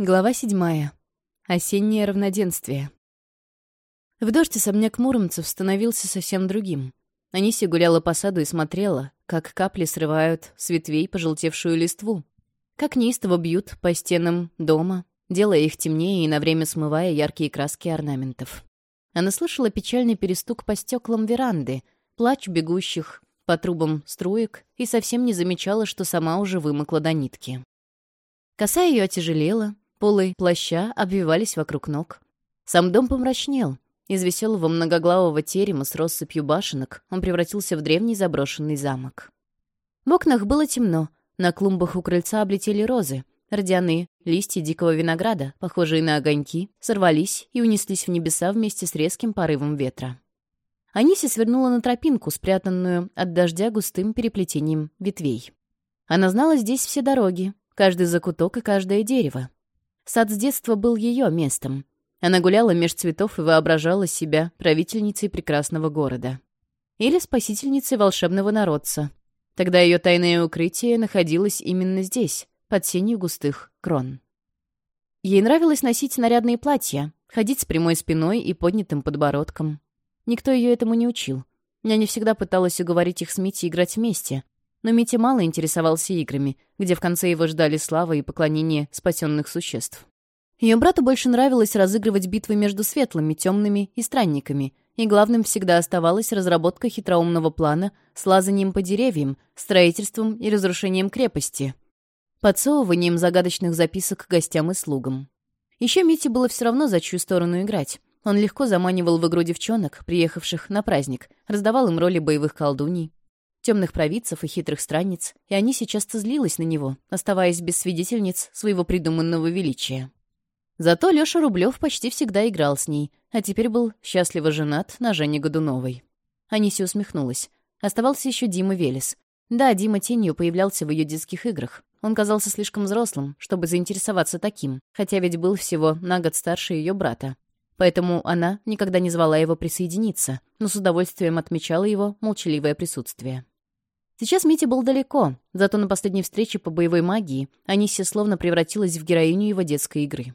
Глава седьмая. Осеннее равноденствие. В дождь особняк Муромцев становился совсем другим. Аниси гуляла по саду и смотрела, как капли срывают с ветвей пожелтевшую листву, как неистово бьют по стенам дома, делая их темнее и на время смывая яркие краски орнаментов. Она слышала печальный перестук по стеклам веранды, плач бегущих по трубам струек и совсем не замечала, что сама уже вымокла до нитки. Коса ее отяжелела, полы плаща обвивались вокруг ног. Сам дом помрачнел. Из веселого многоглавого терема с россыпью башенок он превратился в древний заброшенный замок. В окнах было темно. На клумбах у крыльца облетели розы. Родяные листья дикого винограда, похожие на огоньки, сорвались и унеслись в небеса вместе с резким порывом ветра. Аниси свернула на тропинку, спрятанную от дождя густым переплетением ветвей. Она знала здесь все дороги, каждый закуток и каждое дерево. Сад с детства был ее местом. Она гуляла меж цветов и воображала себя правительницей прекрасного города. Или спасительницей волшебного народца. Тогда ее тайное укрытие находилось именно здесь, под сенью густых крон. Ей нравилось носить нарядные платья, ходить с прямой спиной и поднятым подбородком. Никто ее этому не учил. Я не всегда пыталась уговорить их с Мити играть вместе, но Мити мало интересовался играми, где в конце его ждали слава и поклонение спасенных существ. Ее брату больше нравилось разыгрывать битвы между светлыми, темными и странниками, и главным всегда оставалась разработка хитроумного плана с лазанием по деревьям, строительством и разрушением крепости, подсовыванием загадочных записок гостям и слугам. Еще Мити было все равно, за чью сторону играть. Он легко заманивал в игру девчонок, приехавших на праздник, раздавал им роли боевых колдуней темных провидцев и хитрых странниц, и они сейчас злилась на него, оставаясь без свидетельниц своего придуманного величия. Зато Лёша Рублев почти всегда играл с ней, а теперь был счастливо женат на Жене Годуновой. Аниси усмехнулась. Оставался еще Дима Велес. Да, Дима тенью появлялся в ее детских играх. Он казался слишком взрослым, чтобы заинтересоваться таким, хотя ведь был всего на год старше ее брата. Поэтому она никогда не звала его присоединиться, но с удовольствием отмечала его молчаливое присутствие. Сейчас Мити был далеко, зато на последней встрече по боевой магии Анисия словно превратилась в героиню его детской игры.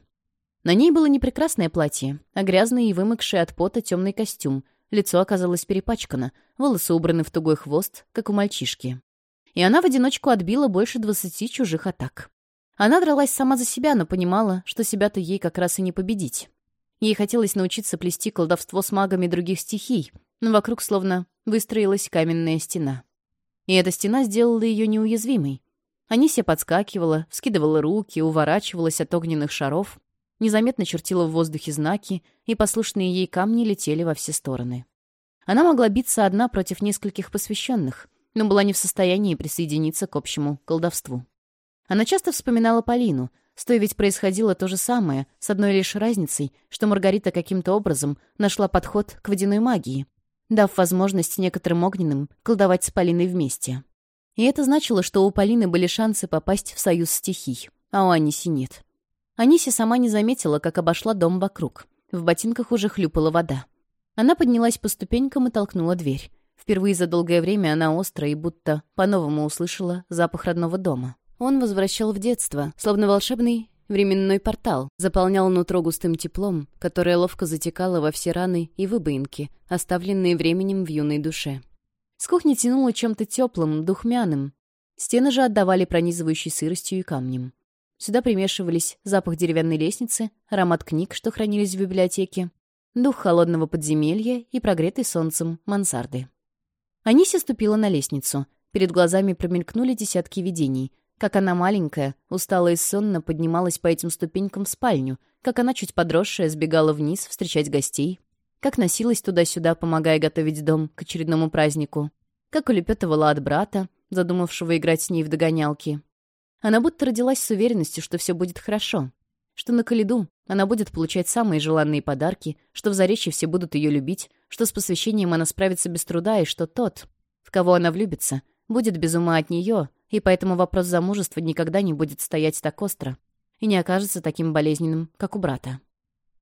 На ней было не прекрасное платье, а грязный и вымокший от пота темный костюм. Лицо оказалось перепачкано, волосы убраны в тугой хвост, как у мальчишки. И она в одиночку отбила больше двадцати чужих атак. Она дралась сама за себя, но понимала, что себя-то ей как раз и не победить. Ей хотелось научиться плести колдовство с магами других стихий, но вокруг словно выстроилась каменная стена и эта стена сделала ее неуязвимой. Анисия подскакивала, вскидывала руки, уворачивалась от огненных шаров, незаметно чертила в воздухе знаки, и послушные ей камни летели во все стороны. Она могла биться одна против нескольких посвященных, но была не в состоянии присоединиться к общему колдовству. Она часто вспоминала Полину, с той ведь происходило то же самое, с одной лишь разницей, что Маргарита каким-то образом нашла подход к водяной магии, дав возможность некоторым огненным колдовать с Полиной вместе. И это значило, что у Полины были шансы попасть в союз стихий, а у Аниси нет. Аниси сама не заметила, как обошла дом вокруг. В ботинках уже хлюпала вода. Она поднялась по ступенькам и толкнула дверь. Впервые за долгое время она остро и будто по-новому услышала запах родного дома. Он возвращал в детство, словно волшебный Временной портал заполнял нутро густым теплом, которое ловко затекало во все раны и выбоинки, оставленные временем в юной душе. С кухни тянуло чем-то теплым, духмяным. Стены же отдавали пронизывающей сыростью и камнем. Сюда примешивались запах деревянной лестницы, аромат книг, что хранились в библиотеке, дух холодного подземелья и прогретой солнцем мансарды. Аниси ступила на лестницу. Перед глазами промелькнули десятки видений — как она маленькая, усталая и сонно поднималась по этим ступенькам в спальню, как она чуть подросшая сбегала вниз встречать гостей, как носилась туда-сюда, помогая готовить дом к очередному празднику, как улепетывала от брата, задумавшего играть с ней в догонялки. Она будто родилась с уверенностью, что все будет хорошо, что на Каледу она будет получать самые желанные подарки, что в Заречье все будут ее любить, что с посвящением она справится без труда и что тот, в кого она влюбится, будет без ума от нее и поэтому вопрос замужества никогда не будет стоять так остро и не окажется таким болезненным, как у брата.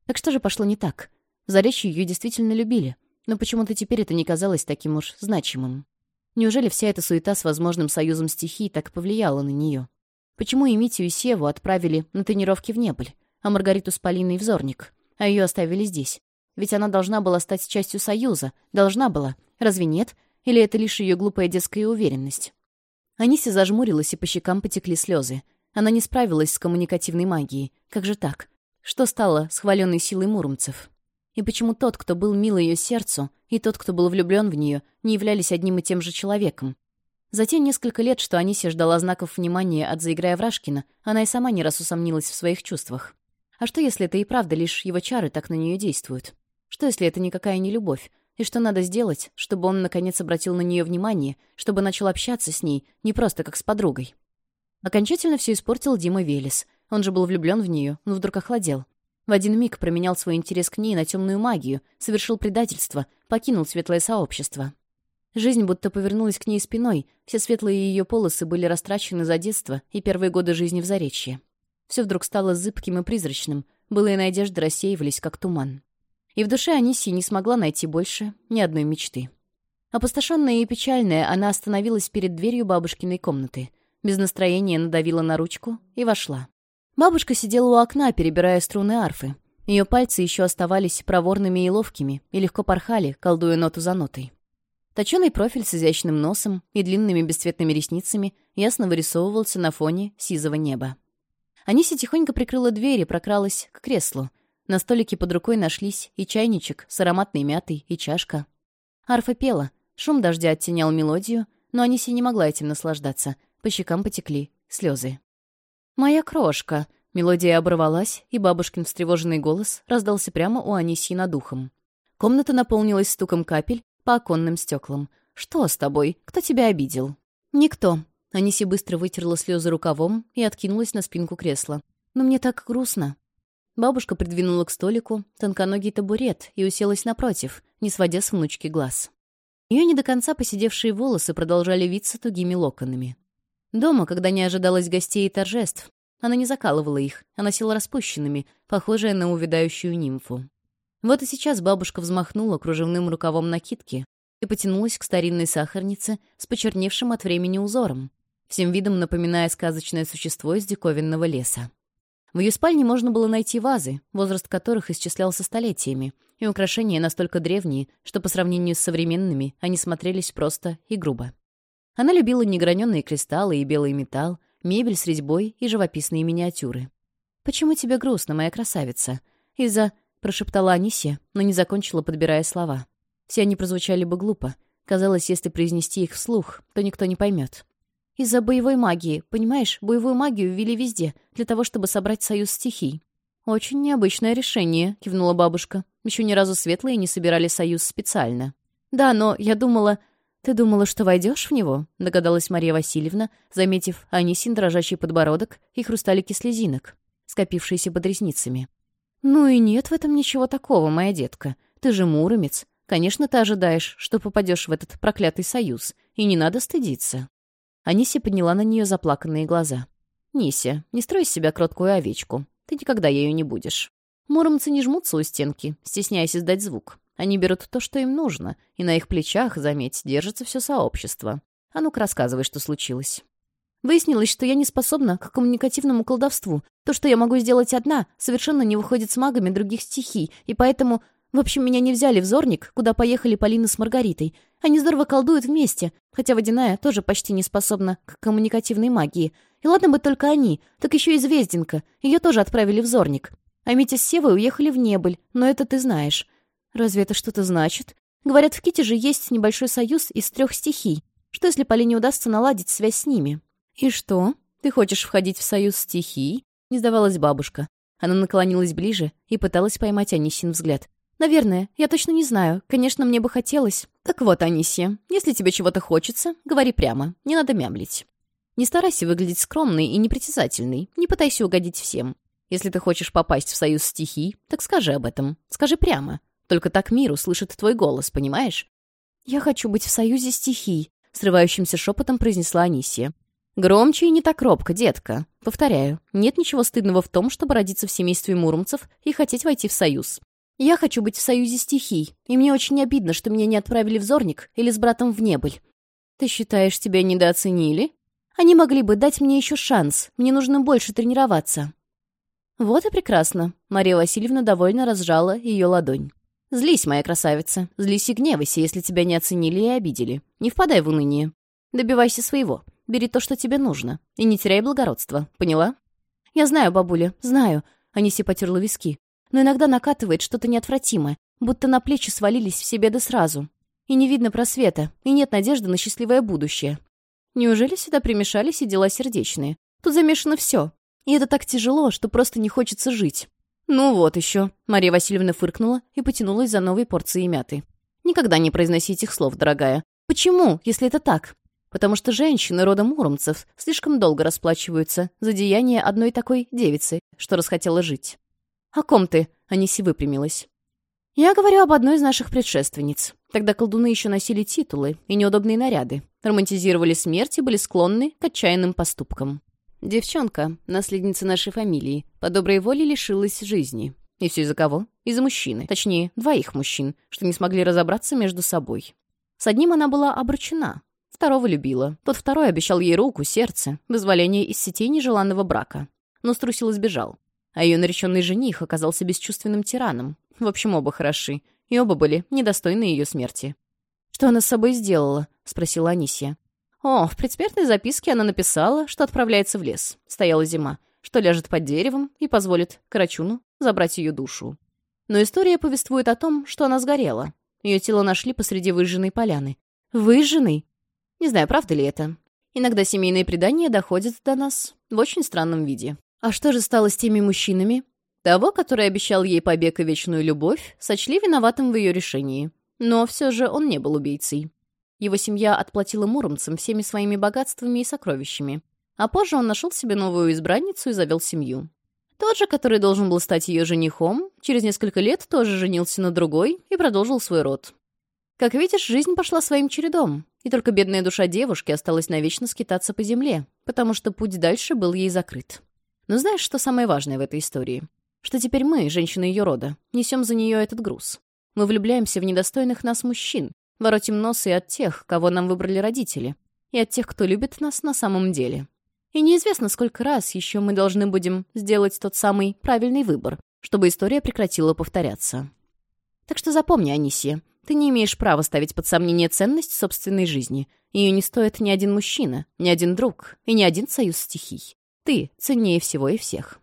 Так что же пошло не так? Заречью ее действительно любили, но почему-то теперь это не казалось таким уж значимым. Неужели вся эта суета с возможным союзом стихий так повлияла на нее? Почему и и Севу отправили на тренировки в Небыль, а Маргариту с Полиной в Зорник, а ее оставили здесь? Ведь она должна была стать частью союза, должна была. Разве нет? Или это лишь ее глупая детская уверенность? Аниси зажмурилась, и по щекам потекли слезы. Она не справилась с коммуникативной магией. Как же так? Что стало с хваленной силой муромцев? И почему тот, кто был мил ее сердцу, и тот, кто был влюблен в нее, не являлись одним и тем же человеком? За те несколько лет, что Анисия ждала знаков внимания от заиграя Врашкина, она и сама не раз усомнилась в своих чувствах. А что, если это и правда лишь его чары так на нее действуют? Что, если это никакая не любовь, и что надо сделать, чтобы он, наконец, обратил на нее внимание, чтобы начал общаться с ней, не просто как с подругой. Окончательно все испортил Дима Велес. Он же был влюблен в нее, но вдруг охладел. В один миг променял свой интерес к ней на темную магию, совершил предательство, покинул светлое сообщество. Жизнь будто повернулась к ней спиной, все светлые ее полосы были растрачены за детство и первые годы жизни в Заречье. Все вдруг стало зыбким и призрачным, былые надежды рассеивались, как туман. И в душе Аниси не смогла найти больше ни одной мечты. Опустошенная и печальная, она остановилась перед дверью бабушкиной комнаты. Без настроения надавила на ручку и вошла. Бабушка сидела у окна, перебирая струны арфы. Ее пальцы еще оставались проворными и ловкими и легко порхали, колдуя ноту за нотой. Точеный профиль с изящным носом и длинными бесцветными ресницами ясно вырисовывался на фоне сизого неба. Аниси тихонько прикрыла дверь и прокралась к креслу — на столике под рукой нашлись и чайничек с ароматной мятой, и чашка. Арфа пела. Шум дождя оттенял мелодию, но Аниси не могла этим наслаждаться. По щекам потекли слезы. «Моя крошка!» Мелодия оборвалась, и бабушкин встревоженный голос раздался прямо у Анисии над ухом. Комната наполнилась стуком капель по оконным стеклам. «Что с тобой? Кто тебя обидел?» «Никто». Аниси быстро вытерла слезы рукавом и откинулась на спинку кресла. «Но мне так грустно». Бабушка придвинула к столику тонконогий табурет и уселась напротив, не сводя с внучки глаз. Ее не до конца посидевшие волосы продолжали виться тугими локонами. Дома, когда не ожидалось гостей и торжеств, она не закалывала их, а носила распущенными, похожая на увядающую нимфу. Вот и сейчас бабушка взмахнула кружевным рукавом накидки и потянулась к старинной сахарнице с почерневшим от времени узором, всем видом напоминая сказочное существо из диковинного леса. В ее спальне можно было найти вазы, возраст которых исчислялся столетиями, и украшения настолько древние, что по сравнению с современными они смотрелись просто и грубо. Она любила неграненные кристаллы и белый металл, мебель с резьбой и живописные миниатюры. «Почему тебе грустно, моя красавица?» «Из-за...» — прошептала Анисия, но не закончила, подбирая слова. Все они прозвучали бы глупо. Казалось, если произнести их вслух, то никто не поймет. Из-за боевой магии, понимаешь, боевую магию ввели везде, для того, чтобы собрать союз стихий». «Очень необычное решение», — кивнула бабушка. «Еще ни разу светлые не собирали союз специально». «Да, но я думала...» «Ты думала, что войдешь в него?» — догадалась Мария Васильевна, заметив Анисин дрожащий подбородок и хрусталики слезинок, скопившиеся под ресницами. «Ну и нет в этом ничего такого, моя детка. Ты же муромец. Конечно, ты ожидаешь, что попадешь в этот проклятый союз, и не надо стыдиться». Аниси подняла на нее заплаканные глаза. «Нися, не строй из себя кроткую овечку. Ты никогда ею не будешь. Муромцы не жмутся у стенки, стесняясь издать звук. Они берут то, что им нужно, и на их плечах, заметь, держится все сообщество. А ну-ка рассказывай, что случилось». Выяснилось, что я не способна к коммуникативному колдовству. То, что я могу сделать одна, совершенно не выходит с магами других стихий, и поэтому... В общем, меня не взяли в зорник, куда поехали Полина с Маргаритой. Они здорово колдуют вместе, хотя водяная тоже почти не способна к коммуникативной магии. И ладно бы только они, так еще и Звезденка, ее тоже отправили в Зорник. А Митя с Севой уехали в Небыль, но это ты знаешь. Разве это что-то значит? Говорят, в Ките же есть небольшой союз из трех стихий. Что если Полине удастся наладить связь с ними? И что? Ты хочешь входить в союз стихий? Не сдавалась бабушка. Она наклонилась ближе и пыталась поймать Анисин взгляд. Наверное, я точно не знаю. Конечно, мне бы хотелось. Так вот, Анисия, если тебе чего-то хочется, говори прямо. Не надо мямлить. Не старайся выглядеть скромной и непритязательной. Не пытайся угодить всем. Если ты хочешь попасть в союз стихий, так скажи об этом. Скажи прямо. Только так мир услышит твой голос, понимаешь? «Я хочу быть в союзе стихий», — срывающимся шепотом произнесла Анисия. «Громче и не так робко, детка. Повторяю, нет ничего стыдного в том, чтобы родиться в семействе муромцев и хотеть войти в союз. Я хочу быть в союзе стихий, и мне очень обидно, что меня не отправили в Зорник или с братом в Небыль. Ты считаешь, тебя недооценили? Они могли бы дать мне еще шанс, мне нужно больше тренироваться. Вот и прекрасно. Мария Васильевна довольно разжала ее ладонь. Злись, моя красавица, злись и гневайся, если тебя не оценили и обидели. Не впадай в уныние. Добивайся своего, бери то, что тебе нужно, и не теряй благородства, поняла? Я знаю, бабуля, знаю. Аниси потерла виски но иногда накатывает что-то неотвратимое, будто на плечи свалились все беды сразу. И не видно просвета, и нет надежды на счастливое будущее. Неужели сюда примешались и дела сердечные? Тут замешано все. И это так тяжело, что просто не хочется жить. «Ну вот еще», — Мария Васильевна фыркнула и потянулась за новой порцией мяты. «Никогда не произносить этих слов, дорогая. Почему, если это так? Потому что женщины рода муромцев слишком долго расплачиваются за деяния одной такой девицы, что расхотела жить». «О ком ты?» — Аниси выпрямилась. «Я говорю об одной из наших предшественниц. Тогда колдуны еще носили титулы и неудобные наряды, романтизировали смерть и были склонны к отчаянным поступкам. Девчонка, наследница нашей фамилии, по доброй воле лишилась жизни. И все из-за кого? Из-за мужчины. Точнее, двоих мужчин, что не смогли разобраться между собой. С одним она была обручена, второго любила. Тот второй обещал ей руку, сердце, вызволение из сетей нежеланного брака. Но струсил и сбежал. А ее нареченный жених оказался бесчувственным тираном. В общем, оба хороши. И оба были недостойны ее смерти. «Что она с собой сделала?» — спросила Анисия. «О, в предсмертной записке она написала, что отправляется в лес. Стояла зима. Что ляжет под деревом и позволит Карачуну забрать ее душу. Но история повествует о том, что она сгорела. Ее тело нашли посреди выжженной поляны. Выжженной? Не знаю, правда ли это. Иногда семейные предания доходят до нас в очень странном виде. А что же стало с теми мужчинами? Того, который обещал ей побег и вечную любовь, сочли виноватым в ее решении. Но все же он не был убийцей. Его семья отплатила муромцам всеми своими богатствами и сокровищами. А позже он нашел себе новую избранницу и завел семью. Тот же, который должен был стать ее женихом, через несколько лет тоже женился на другой и продолжил свой род. Как видишь, жизнь пошла своим чередом, и только бедная душа девушки осталась навечно скитаться по земле, потому что путь дальше был ей закрыт. Но знаешь, что самое важное в этой истории? Что теперь мы, женщины ее рода, несем за нее этот груз. Мы влюбляемся в недостойных нас мужчин, воротим нос и от тех, кого нам выбрали родители, и от тех, кто любит нас на самом деле. И неизвестно, сколько раз еще мы должны будем сделать тот самый правильный выбор, чтобы история прекратила повторяться. Так что запомни, Анисия, ты не имеешь права ставить под сомнение ценность собственной жизни. Ее не стоит ни один мужчина, ни один друг и ни один союз стихий. Ты ценнее всего и всех».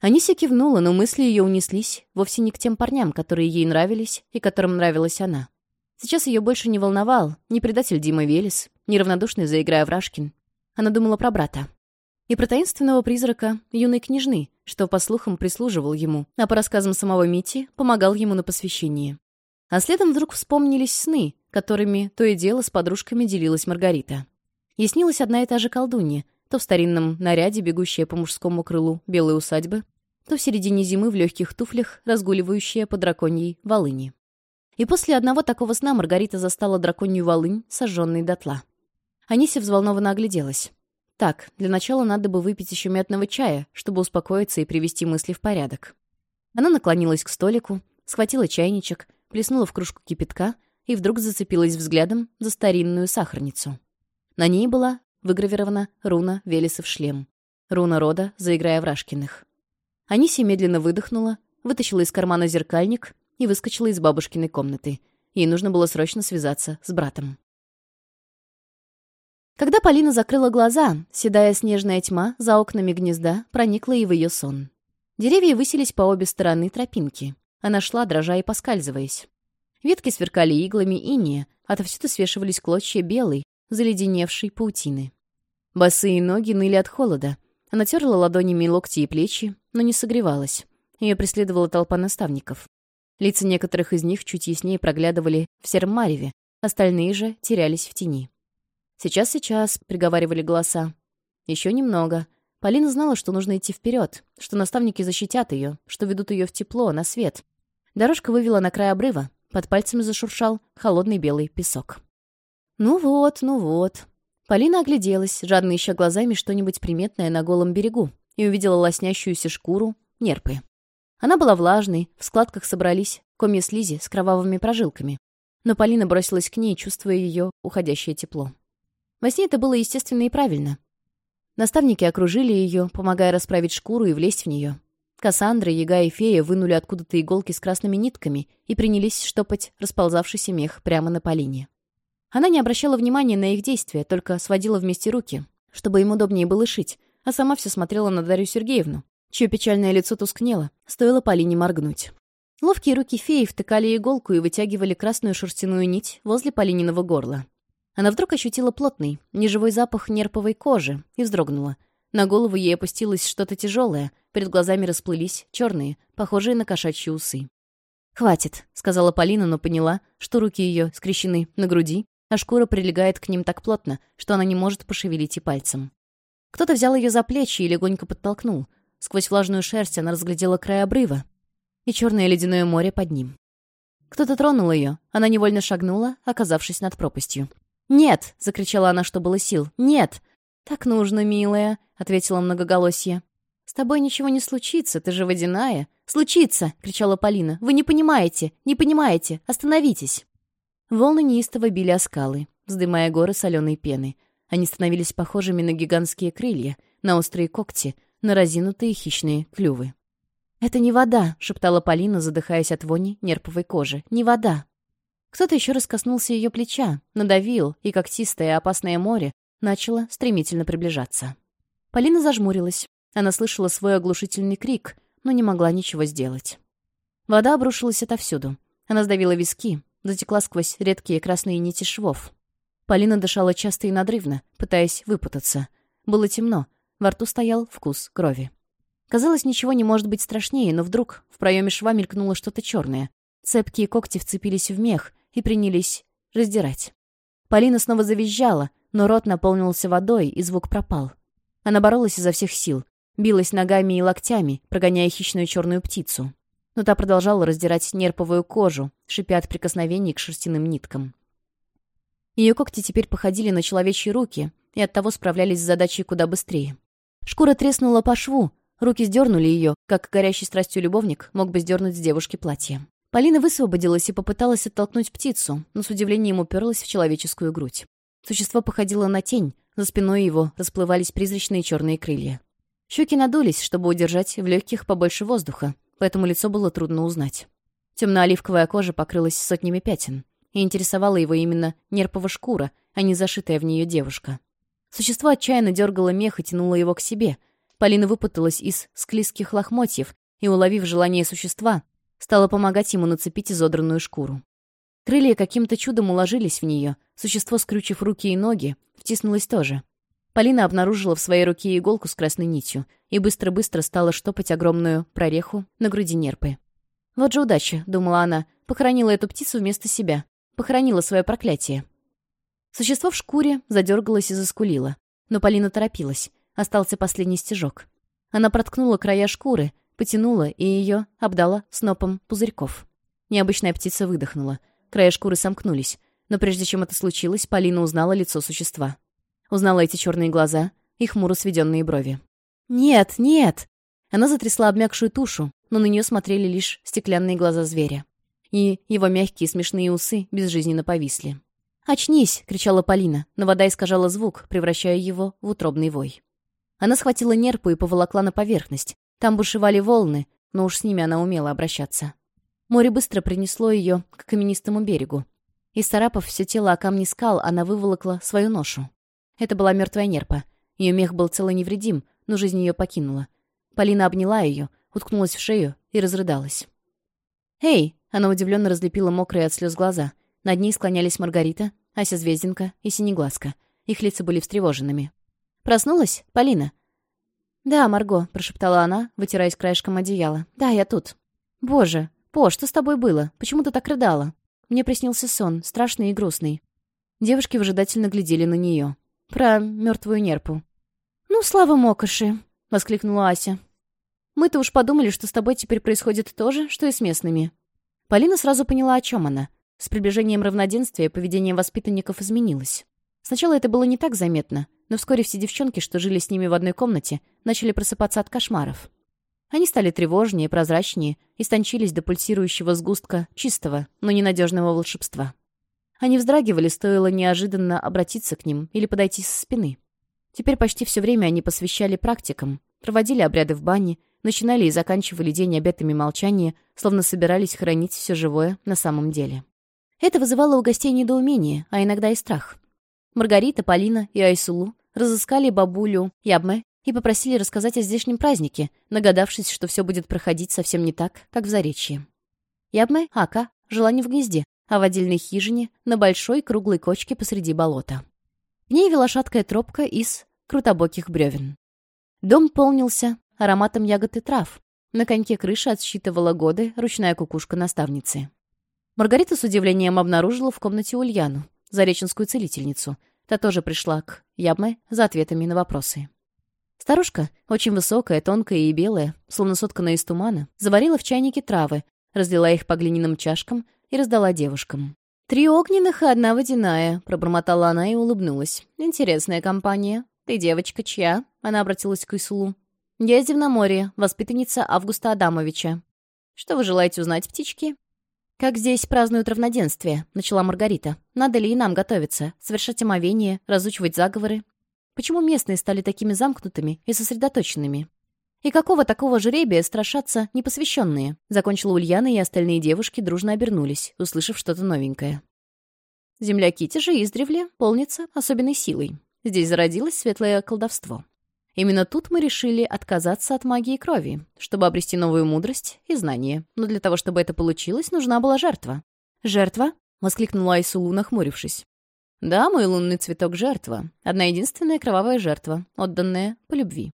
Анися кивнула, но мысли ее унеслись вовсе не к тем парням, которые ей нравились и которым нравилась она. Сейчас ее больше не волновал ни предатель Дима Велес, ни равнодушный заиграя Рашкин. Она думала про брата. И про таинственного призрака юной княжны, что, по слухам, прислуживал ему, а по рассказам самого Мити помогал ему на посвящении. А следом вдруг вспомнились сны, которыми то и дело с подружками делилась Маргарита. Ей снилась одна и та же колдунья, то в старинном наряде, бегущая по мужскому крылу белой усадьбы, то в середине зимы в легких туфлях, разгуливающая по драконьей волыни. И после одного такого сна Маргарита застала драконью волынь, сожженной дотла. Анися взволнованно огляделась. Так, для начала надо бы выпить еще мятного чая, чтобы успокоиться и привести мысли в порядок. Она наклонилась к столику, схватила чайничек, плеснула в кружку кипятка и вдруг зацепилась взглядом за старинную сахарницу. На ней была выгравирована руна Велесов шлем. Руна рода, заиграя в Рашкиных Анисия медленно выдохнула, вытащила из кармана зеркальник и выскочила из бабушкиной комнаты. Ей нужно было срочно связаться с братом. Когда Полина закрыла глаза, седая снежная тьма за окнами гнезда проникла и в ее сон. Деревья высились по обе стороны тропинки. Она шла, дрожа и поскальзываясь. Ветки сверкали иглами и иния, а отовсюду свешивались клочья белой, заледеневшей паутины. Босые ноги ныли от холода. Она терла ладонями локти и плечи, но не согревалась. Ее преследовала толпа наставников. Лица некоторых из них чуть яснее проглядывали в сером мареве, остальные же терялись в тени. «Сейчас-сейчас», — приговаривали голоса. «Еще немного». Полина знала, что нужно идти вперед, что наставники защитят ее, что ведут ее в тепло, на свет. Дорожка вывела на край обрыва, под пальцами зашуршал холодный белый песок. «Ну вот, ну вот». Полина огляделась, жадно ища глазами что-нибудь приметное на голом берегу, и увидела лоснящуюся шкуру, нерпы. Она была влажной, в складках собрались комья слизи с кровавыми прожилками. Но Полина бросилась к ней, чувствуя ее уходящее тепло. Во сне это было естественно и правильно. Наставники окружили ее, помогая расправить шкуру и влезть в нее. Кассандра, Яга и Фея вынули откуда-то иголки с красными нитками и принялись штопать расползавшийся мех прямо на Полине. Она не обращала внимания на их действия, только сводила вместе руки, чтобы им удобнее было шить, а сама все смотрела на Дарью Сергеевну, чье печальное лицо тускнело, стоило Полине моргнуть. Ловкие руки феи втыкали иголку и вытягивали красную шерстяную нить возле Полининого горла. Она вдруг ощутила плотный, неживой запах нерповой кожи и вздрогнула. На голову ей опустилось что-то тяжелое, перед глазами расплылись черные, похожие на кошачьи усы. «Хватит», — сказала Полина, но поняла, что руки ее скрещены на груди, а шкура прилегает к ним так плотно, что она не может пошевелить и пальцем. Кто-то взял ее за плечи и легонько подтолкнул. Сквозь влажную шерсть она разглядела край обрыва и черное ледяное море под ним. Кто-то тронул ее. Она невольно шагнула, оказавшись над пропастью. «Нет!» — закричала она, что было сил. «Нет!» «Так нужно, милая!» — ответила многоголосье. «С тобой ничего не случится, ты же водяная!» «Случится!» — кричала Полина. «Вы не понимаете! Не понимаете! Остановитесь!» Волны неистово били о скалы, вздымая горы соленой пены. Они становились похожими на гигантские крылья, на острые когти, на разинутые хищные клювы. «Это не вода», — шептала Полина, задыхаясь от вони нерповой кожи. «Не вода». Кто-то еще раскоснулся ее плеча, надавил, и когтистое опасное море начало стремительно приближаться. Полина зажмурилась. Она слышала свой оглушительный крик, но не могла ничего сделать. Вода обрушилась отовсюду. Она сдавила виски, затекла сквозь редкие красные нити швов. Полина дышала часто и надрывно, пытаясь выпутаться. Было темно, во рту стоял вкус крови. Казалось, ничего не может быть страшнее, но вдруг в проеме шва мелькнуло что-то черное. Цепкие когти вцепились в мех и принялись раздирать. Полина снова завизжала, но рот наполнился водой, и звук пропал. Она боролась изо всех сил, билась ногами и локтями, прогоняя хищную черную птицу но та продолжала раздирать нерповую кожу, шипя от прикосновений к шерстяным ниткам. Ее когти теперь походили на человечьи руки и оттого справлялись с задачей куда быстрее. Шкура треснула по шву, руки сдернули ее, как горящий страстью любовник мог бы сдернуть с девушки платье. Полина высвободилась и попыталась оттолкнуть птицу, но с удивлением уперлась в человеческую грудь. Существо походило на тень, за спиной его расплывались призрачные черные крылья. Щеки надулись, чтобы удержать в легких побольше воздуха, поэтому лицо было трудно узнать. Темно-оливковая кожа покрылась сотнями пятен, и интересовала его именно нерпова шкура, а не зашитая в нее девушка. Существо отчаянно дергало мех и тянуло его к себе. Полина выпуталась из склизких лохмотьев и, уловив желание существа, стала помогать ему нацепить изодранную шкуру. Крылья каким-то чудом уложились в нее, существо, скрючив руки и ноги, втиснулось тоже. Полина обнаружила в своей руке иголку с красной нитью и быстро-быстро стала штопать огромную прореху на груди нерпы. «Вот же удача», — думала она, — похоронила эту птицу вместо себя, похоронила свое проклятие. Существо в шкуре задергалось и заскулило, но Полина торопилась, остался последний стежок. Она проткнула края шкуры, потянула и ее обдала снопом пузырьков. Необычная птица выдохнула, края шкуры сомкнулись, но прежде чем это случилось, Полина узнала лицо существа. Узнала эти черные глаза и хмуро сведенные брови. «Нет, нет!» Она затрясла обмякшую тушу, но на нее смотрели лишь стеклянные глаза зверя. И его мягкие смешные усы безжизненно повисли. «Очнись!» — кричала Полина, но вода искажала звук, превращая его в утробный вой. Она схватила нерпу и поволокла на поверхность. Там бушевали волны, но уж с ними она умела обращаться. Море быстро принесло ее к каменистому берегу. Из царапов все тело о камни скал она выволокла свою ношу. Это была мертвая нерпа. Ее мех был цело невредим, но жизнь ее покинула. Полина обняла ее, уткнулась в шею и разрыдалась. «Эй!» — она удивленно разлепила мокрые от слез глаза. Над ней склонялись Маргарита, Ася Звезденко и Синеглазка. Их лица были встревоженными. «Проснулась, Полина?» «Да, Марго», — прошептала она, вытираясь краешком одеяла. «Да, я тут». «Боже, По, что с тобой было? Почему ты так рыдала?» Мне приснился сон, страшный и грустный. Девушки выжидательно глядели на нее про мертвую нерпу. «Ну, слава Мокоши!» — воскликнула Ася. «Мы-то уж подумали, что с тобой теперь происходит то же, что и с местными». Полина сразу поняла, о чем она. С приближением равноденствия поведение воспитанников изменилось. Сначала это было не так заметно, но вскоре все девчонки, что жили с ними в одной комнате, начали просыпаться от кошмаров. Они стали тревожнее, прозрачнее, истончились до пульсирующего сгустка чистого, но ненадежного волшебства. Они вздрагивали, стоило неожиданно обратиться к ним или подойти со спины. Теперь почти все время они посвящали практикам, проводили обряды в бане, начинали и заканчивали день обетами молчания, словно собирались хранить все живое на самом деле. Это вызывало у гостей недоумение, а иногда и страх. Маргарита, Полина и Айсулу разыскали бабулю Ябме и попросили рассказать о здешнем празднике, нагадавшись, что все будет проходить совсем не так, как в Заречье. Ябме, Ака, жила не в гнезде, а в отдельной хижине на большой круглой кочке посреди болота. В ней вела шаткая тропка из крутобоких бревен. Дом полнился ароматом ягод и трав. На коньке крыши отсчитывала годы ручная кукушка наставницы. Маргарита с удивлением обнаружила в комнате Ульяну, зареченскую целительницу. Та тоже пришла к Ябме за ответами на вопросы. Старушка, очень высокая, тонкая и белая, словно сотканная из тумана, заварила в чайнике травы, разлила их по глиняным чашкам и раздала девушкам. «Три огненных и одна водяная», — пробормотала она и улыбнулась. «Интересная компания. Ты девочка чья?» — она обратилась к Исулу. «Я из Дивноморья, воспитанница Августа Адамовича». «Что вы желаете узнать, птички?» «Как здесь празднуют равноденствие?» — начала Маргарита. «Надо ли и нам готовиться, совершать омовение, разучивать заговоры?» «Почему местные стали такими замкнутыми и сосредоточенными?» И какого такого жребия страшатся непосвященные? Закончила Ульяна, и остальные девушки дружно обернулись, услышав что-то новенькое. Земля Кити же издревле полнится особенной силой. Здесь зародилось светлое колдовство. Именно тут мы решили отказаться от магии крови, чтобы обрести новую мудрость и знания. Но для того, чтобы это получилось, нужна была жертва. «Жертва?» — воскликнула Айсулу, нахмурившись. «Да, мой лунный цветок — жертва. Одна единственная кровавая жертва, отданная по любви.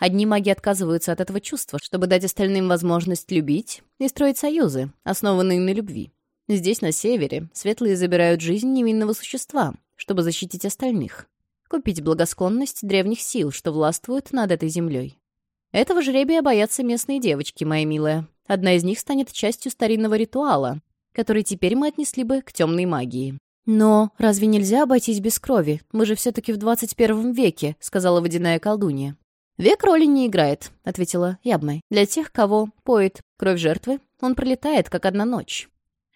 Одни маги отказываются от этого чувства, чтобы дать остальным возможность любить и строить союзы, основанные на любви. Здесь, на севере, светлые забирают жизнь невинного существа, чтобы защитить остальных. Купить благосклонность древних сил, что властвуют над этой землей. Этого жребия боятся местные девочки, моя милая. Одна из них станет частью старинного ритуала, который теперь мы отнесли бы к темной магии. «Но разве нельзя обойтись без крови? Мы же все-таки в 21 веке», — сказала водяная колдунья. «Век роли не играет», — ответила Ябмай. «Для тех, кого поет кровь жертвы, он пролетает, как одна ночь.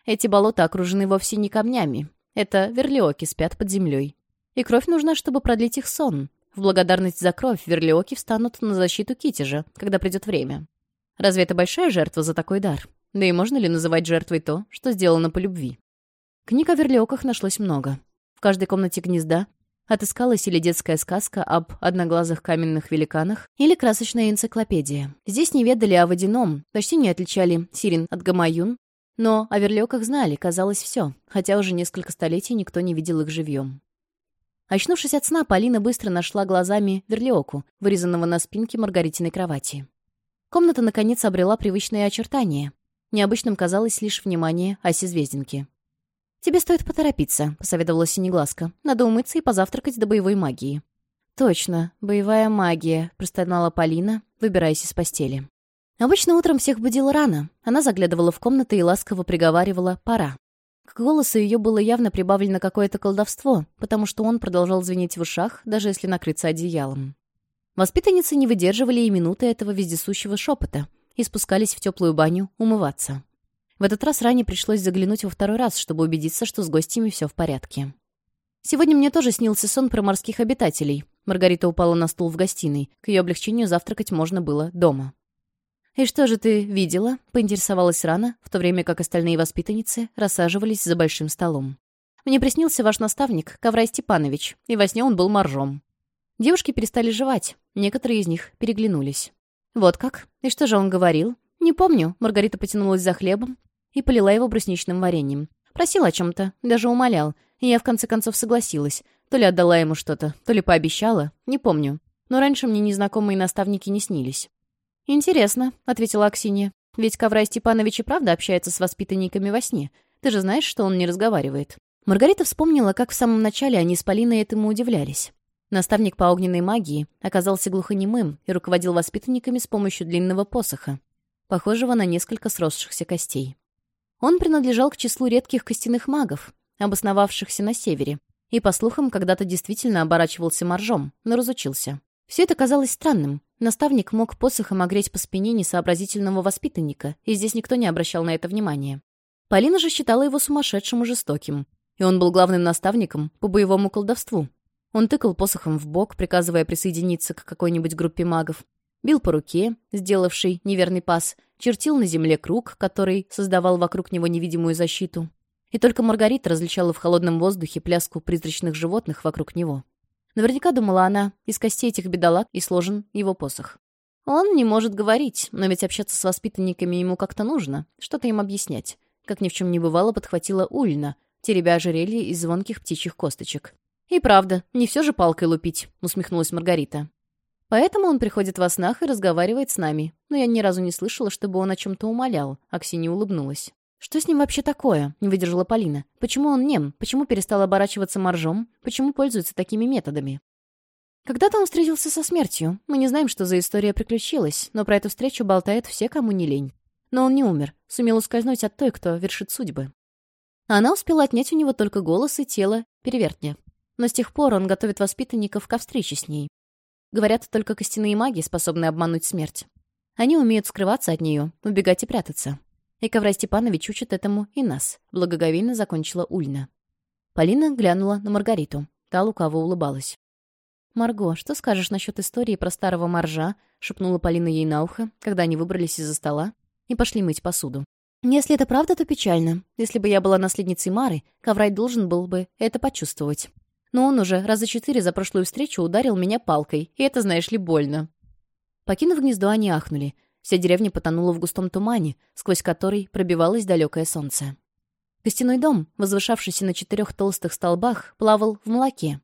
Эти болота окружены вовсе не камнями. Это верлиоки спят под землей. И кровь нужна, чтобы продлить их сон. В благодарность за кровь верлиоки встанут на защиту Китежа, когда придет время. Разве это большая жертва за такой дар? Да и можно ли называть жертвой то, что сделано по любви?» Книг о верлиоках нашлось много. В каждой комнате гнезда Отыскалась или детская сказка об одноглазых каменных великанах, или красочная энциклопедия. Здесь не ведали о водяном, почти не отличали сирен от гамаюн, но о верлёках знали, казалось, все, хотя уже несколько столетий никто не видел их живьем. Очнувшись от сна, Полина быстро нашла глазами верлёку, вырезанного на спинке Маргаритиной кровати. Комната, наконец, обрела привычные очертания. Необычным казалось лишь внимание оси звездинки. «Тебе стоит поторопиться», — посоветовала Синеглазка. «Надо умыться и позавтракать до боевой магии». «Точно, боевая магия», — простонала Полина, выбираясь из постели. Обычно утром всех будила рано. Она заглядывала в комнаты и ласково приговаривала «пора». К голосу ее было явно прибавлено какое-то колдовство, потому что он продолжал звенеть в ушах, даже если накрыться одеялом. Воспитанницы не выдерживали и минуты этого вездесущего шепота и спускались в теплую баню умываться. В этот раз Ране пришлось заглянуть во второй раз, чтобы убедиться, что с гостями все в порядке. Сегодня мне тоже снился сон про морских обитателей. Маргарита упала на стул в гостиной. К ее облегчению завтракать можно было дома. «И что же ты видела?» — поинтересовалась Рана, в то время как остальные воспитанницы рассаживались за большим столом. «Мне приснился ваш наставник, Коврай Степанович, и во сне он был моржом». Девушки перестали жевать, некоторые из них переглянулись. «Вот как? И что же он говорил?» «Не помню», — Маргарита потянулась за хлебом, и полила его брусничным вареньем. Просил о чем-то, даже умолял, и я в конце концов согласилась. То ли отдала ему что-то, то ли пообещала, не помню. Но раньше мне незнакомые наставники не снились. «Интересно», — ответила Аксинья. «Ведь Коврай Степанович и правда общается с воспитанниками во сне. Ты же знаешь, что он не разговаривает». Маргарита вспомнила, как в самом начале они с Полиной этому удивлялись. Наставник по огненной магии оказался глухонемым и руководил воспитанниками с помощью длинного посоха, похожего на несколько сросшихся костей. Он принадлежал к числу редких костяных магов, обосновавшихся на севере, и, по слухам, когда-то действительно оборачивался моржом, но разучился. Все это казалось странным. Наставник мог посохом огреть по спине несообразительного воспитанника, и здесь никто не обращал на это внимания. Полина же считала его сумасшедшим и жестоким, и он был главным наставником по боевому колдовству. Он тыкал посохом в бок, приказывая присоединиться к какой-нибудь группе магов, бил по руке, сделавший неверный пас, чертил на земле круг, который создавал вокруг него невидимую защиту. И только Маргарита различала в холодном воздухе пляску призрачных животных вокруг него. Наверняка думала она, из костей этих бедолаг и сложен его посох. Он не может говорить, но ведь общаться с воспитанниками ему как-то нужно, что-то им объяснять. Как ни в чем не бывало, подхватила Ульна, теребя ожерелье из звонких птичьих косточек. «И правда, не все же палкой лупить», — усмехнулась Маргарита. Поэтому он приходит во снах и разговаривает с нами. Но я ни разу не слышала, чтобы он о чем-то умолял. Аксинья улыбнулась. «Что с ним вообще такое?» — не выдержала Полина. «Почему он нем? Почему перестал оборачиваться моржом? Почему пользуется такими методами?» Когда-то он встретился со смертью. Мы не знаем, что за история приключилась, но про эту встречу болтают все, кому не лень. Но он не умер, сумел ускользнуть от той, кто вершит судьбы. Она успела отнять у него только голос и тело, перевертня. Но с тех пор он готовит воспитанников ко встрече с ней. Говорят, только костяные маги способны обмануть смерть. Они умеют скрываться от нее, убегать и прятаться. И Коврай Степанович учит этому и нас», — благоговейно закончила Ульна. Полина глянула на Маргариту. Та лукаво улыбалась. «Марго, что скажешь насчет истории про старого моржа?» — шепнула Полина ей на ухо, когда они выбрались из-за стола и пошли мыть посуду. «Если это правда, то печально. Если бы я была наследницей Мары, Коврай должен был бы это почувствовать но он уже раза четыре за прошлую встречу ударил меня палкой, и это, знаешь ли, больно». Покинув гнездо, они ахнули. Вся деревня потонула в густом тумане, сквозь который пробивалось далекое солнце. Костяной дом, возвышавшийся на четырех толстых столбах, плавал в молоке.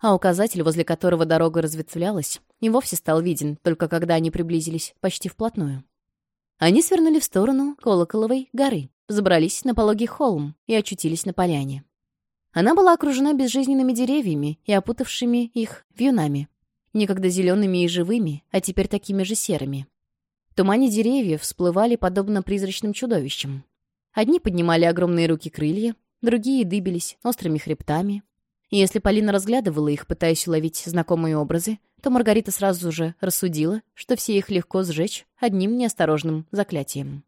А указатель, возле которого дорога разветвлялась, и вовсе стал виден, только когда они приблизились почти вплотную. Они свернули в сторону Колоколовой горы, забрались на пологий холм и очутились на поляне. Она была окружена безжизненными деревьями и опутавшими их вьюнами, некогда зелеными и живыми, а теперь такими же серыми. В тумане деревьев всплывали подобно призрачным чудовищам. Одни поднимали огромные руки крылья, другие дыбились острыми хребтами. И если Полина разглядывала их, пытаясь уловить знакомые образы, то Маргарита сразу же рассудила, что все их легко сжечь одним неосторожным заклятием.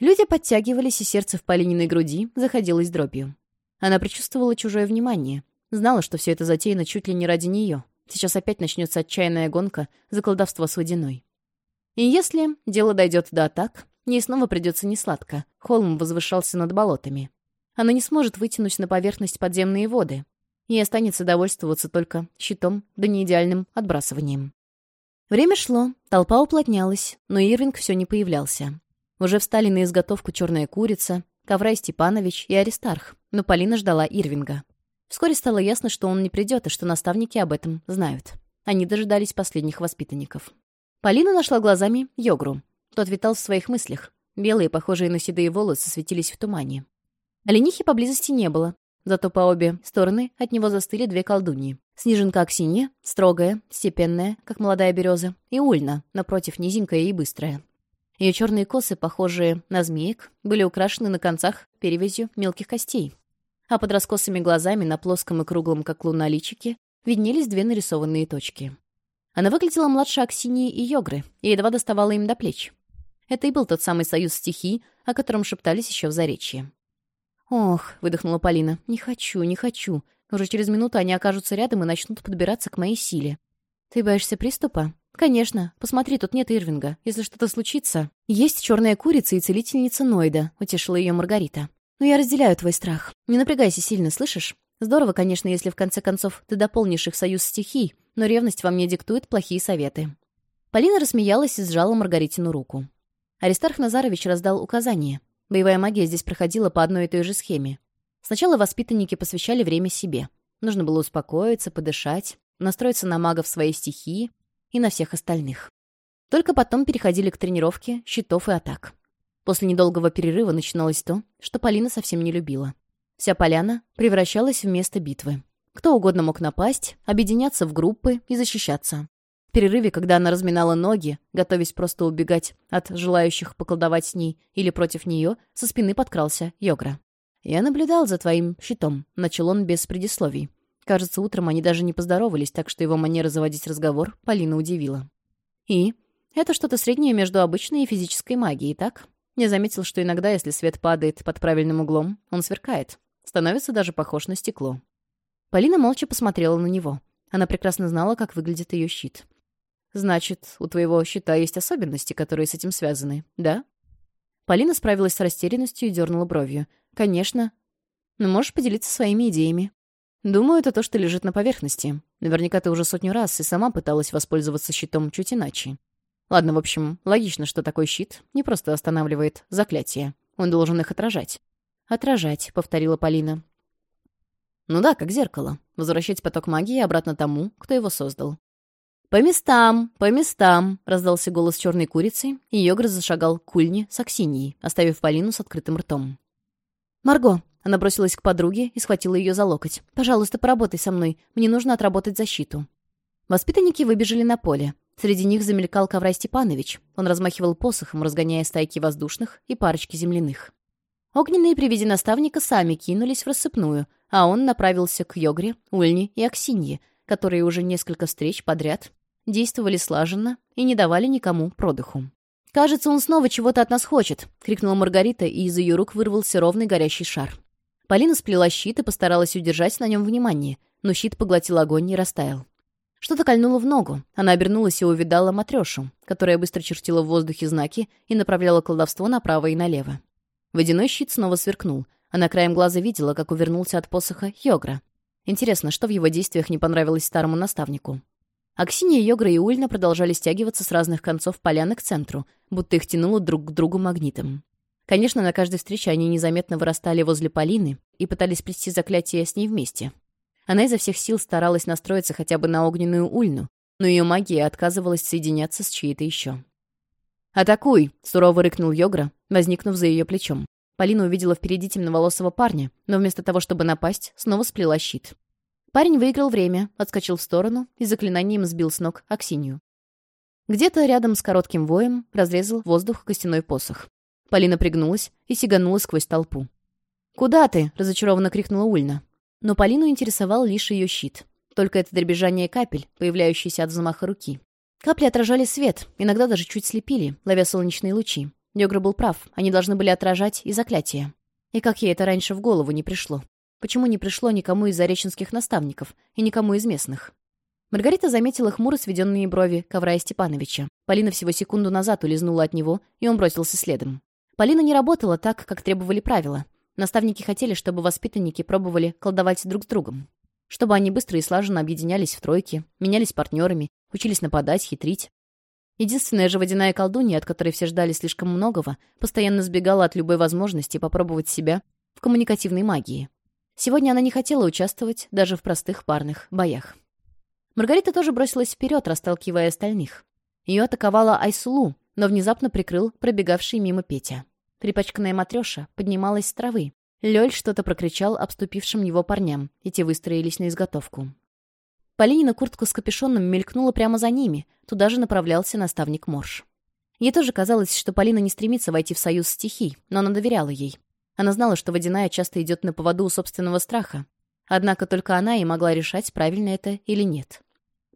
Люди подтягивались, и сердце в Полининой груди заходилось дробью. Она предчувствовала чужое внимание. Знала, что все это затеяно чуть ли не ради нее. Сейчас опять начнется отчаянная гонка за колдовство с водяной. И если дело дойдет до атак, ей снова придется несладко. Холм возвышался над болотами. Она не сможет вытянуть на поверхность подземные воды. Ей останется довольствоваться только щитом да неидеальным отбрасыванием. Время шло, толпа уплотнялась, но Ирвинг все не появлялся. Уже встали на изготовку черная курица, Коврай Степанович и Аристарх, ну, но Полина ждала Ирвинга. Вскоре стало ясно, что он не придет, и что наставники об этом знают. Они дожидались последних воспитанников. Полина нашла глазами Йогру. Тот витал в своих мыслях. Белые, похожие на седые волосы, светились в тумане. Оленихи поблизости не было, зато по обе стороны от него застыли две колдуньи. Снежинка Аксинья, строгая, степенная, как молодая береза, и Ульна, напротив, низенькая и быстрая. Ее черные косы, похожие на змеек, были украшены на концах перевязью мелких костей. А под раскосыми глазами на плоском и круглом, как луна, личике виднелись две нарисованные точки. Она выглядела младше Аксинии и Йогры и едва доставала им до плеч. Это и был тот самый союз стихий, о котором шептались еще в Заречье. «Ох», — выдохнула Полина, — «не хочу, не хочу. Уже через минуту они окажутся рядом и начнут подбираться к моей силе». «Ты боишься приступа?» «Конечно. Посмотри, тут нет Ирвинга. Если что-то случится...» «Есть черная курица и целительница Нойда», — утешила ее Маргарита. «Но я разделяю твой страх. Не напрягайся сильно, слышишь? Здорово, конечно, если в конце концов ты дополнишь их союз стихий, но ревность во мне диктует плохие советы». Полина рассмеялась и сжала Маргаритину руку. Аристарх Назарович раздал указания. Боевая магия здесь проходила по одной и той же схеме. Сначала воспитанники посвящали время себе. Нужно было успокоиться, подышать, настроиться на магов своей стихии, и на всех остальных. Только потом переходили к тренировке щитов и атак. После недолгого перерыва начиналось то, что Полина совсем не любила. Вся поляна превращалась в место битвы. Кто угодно мог напасть, объединяться в группы и защищаться. В перерыве, когда она разминала ноги, готовясь просто убегать от желающих поколдовать с ней или против нее, со спины подкрался Йогра. «Я наблюдал за твоим щитом», — начал он без предисловий. Кажется, утром они даже не поздоровались, так что его манера заводить разговор Полина удивила. «И? Это что-то среднее между обычной и физической магией, так?» Я заметил, что иногда, если свет падает под правильным углом, он сверкает. Становится даже похож на стекло. Полина молча посмотрела на него. Она прекрасно знала, как выглядит ее щит. «Значит, у твоего щита есть особенности, которые с этим связаны, да?» Полина справилась с растерянностью и дернула бровью. «Конечно. Но можешь поделиться своими идеями?» «Думаю, это то, что лежит на поверхности. Наверняка ты уже сотню раз и сама пыталась воспользоваться щитом чуть иначе. Ладно, в общем, логично, что такой щит не просто останавливает заклятие. Он должен их отражать». «Отражать», — повторила Полина. «Ну да, как зеркало. Возвращать поток магии обратно тому, кто его создал». «По местам, по местам!» — раздался голос черной курицы, и Йогр зашагал к кульне с Аксиньей, оставив Полину с открытым ртом. «Марго, она бросилась к подруге и схватила ее за локоть. «Пожалуйста, поработай со мной. Мне нужно отработать защиту». Воспитанники выбежали на поле. Среди них замелькал Коврай Степанович. Он размахивал посохом, разгоняя стайки воздушных и парочки земляных. Огненные при виде наставника сами кинулись в рассыпную, а он направился к Йогре, Ульне и Аксинье, которые уже несколько встреч подряд действовали слаженно и не давали никому продыху. «Кажется, он снова чего-то от нас хочет!» — крикнула Маргарита, и из ее рук вырвался ровный горящий шар. Полина сплела щит и постаралась удержать на нем внимание, но щит поглотил огонь и растаял. Что-то кольнуло в ногу. Она обернулась и увидала матрешу, которая быстро чертила в воздухе знаки и направляла колдовство направо и налево. Водяной щит снова сверкнул. Она краем глаза видела, как увернулся от посоха Йогра. Интересно, что в его действиях не понравилось старому наставнику. Аксинья, Йогра и Ульна продолжали стягиваться с разных концов поляны к центру, будто их тянуло друг к другу магнитом. Конечно, на каждой встрече они незаметно вырастали возле Полины и пытались плести заклятие с ней вместе. Она изо всех сил старалась настроиться хотя бы на огненную ульну, но ее магия отказывалась соединяться с чьей-то еще. «Атакуй!» — сурово рыкнул Йогра, возникнув за ее плечом. Полина увидела впереди темноволосого парня, но вместо того, чтобы напасть, снова сплела щит. Парень выиграл время, отскочил в сторону и заклинанием сбил с ног Аксинью. Где-то рядом с коротким воем разрезал воздух костяной посох. Полина пригнулась и сиганула сквозь толпу. «Куда ты?» — разочарованно крикнула Ульна. Но Полину интересовал лишь ее щит. Только это дребезжание капель, появляющиеся от взмаха руки. Капли отражали свет, иногда даже чуть слепили, ловя солнечные лучи. Дёгра был прав, они должны были отражать и заклятие. И как ей это раньше в голову не пришло? Почему не пришло никому из зареченских наставников и никому из местных? Маргарита заметила хмуро сведенные брови коврая Степановича. Полина всего секунду назад улизнула от него, и он бросился следом. Полина не работала так, как требовали правила. Наставники хотели, чтобы воспитанники пробовали колдовать друг с другом. Чтобы они быстро и слаженно объединялись в тройки, менялись партнерами, учились нападать, хитрить. Единственная же водяная колдунья, от которой все ждали слишком многого, постоянно сбегала от любой возможности попробовать себя в коммуникативной магии. Сегодня она не хотела участвовать даже в простых парных боях. Маргарита тоже бросилась вперед, расталкивая остальных. Ее атаковала Айсулу, но внезапно прикрыл пробегавший мимо Петя. Припачканная матрёша поднималась с травы. Лёль что-то прокричал обступившим его парням, и те выстроились на изготовку. Полинина куртка с капюшоном мелькнула прямо за ними, туда же направлялся наставник Морж. Ей тоже казалось, что Полина не стремится войти в союз стихий, но она доверяла ей. Она знала, что водяная часто идет на поводу у собственного страха. Однако только она и могла решать, правильно это или нет.